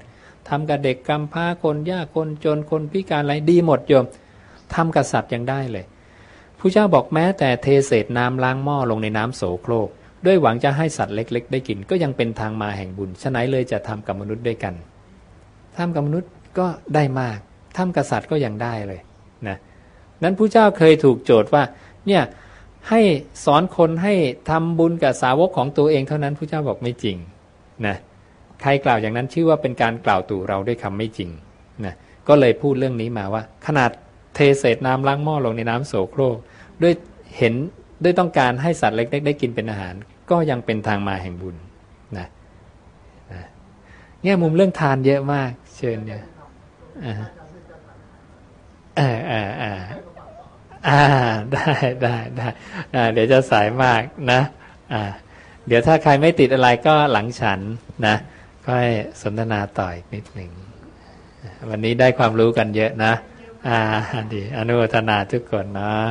ทำกับเด็กกำพร้าคนยากคนจนคนพิการอะไรดีหมดโยมทำกับสัตว์ยังได้เลยผู้เจ้าบอกแม้แต่เทเศษน้ำล้างหม้อลงในน้ำโสโครก ด้วยหวังจะให้สัตว์เล็ก ๆ ได้กินก็ยังเป็นทางมาแห่งบุญฉะไหนเลยจะทำกับมนุษย์ด้วยกันทำกับมนุษย์ก็ได้มากทำกับสัตว์ก็ยังได้เลยนะนั้นผู้เจ้าเคยถูกโจทย์ว่า เนี่ยให้สอนคนให้ทำบุญกับสาวกของตัวเองเท่านั้นผู้เจ้าบอกไม่จริงนะใครกล่าวอย่างนั้นชื่อว่าเป็นการกล่าวตู่เราด้วยคำไม่จริงนะก็เลยพูดเรื่องนี้มาว่า ขนาดเทเศษน้ำล้างหม้อลงในน้ำโสโครกด้วยเห็นด้วยต้องการให้สัตว์เล็ก ๆ ได้กินเป็นอาหาร ก็ยังเป็นทางมาแห่งบุญนะนะแง่มุมเรื่องทานเยอะมาก เชิญเนี่ยอ่าอ่าอ่า อ่าได้ได้ได้อ่าเดี๋ยวจะสายมากนะอ่าเดี๋ยวถ้าใครไม่ติดอะไรก็หลังฉันนะก็ให้สนทนาต่ออีกนิดหนึ่ง วันนี้ได้ความรู้กันเยอะนะ อ่าดีอนุโมทนาทุกคนเนาะ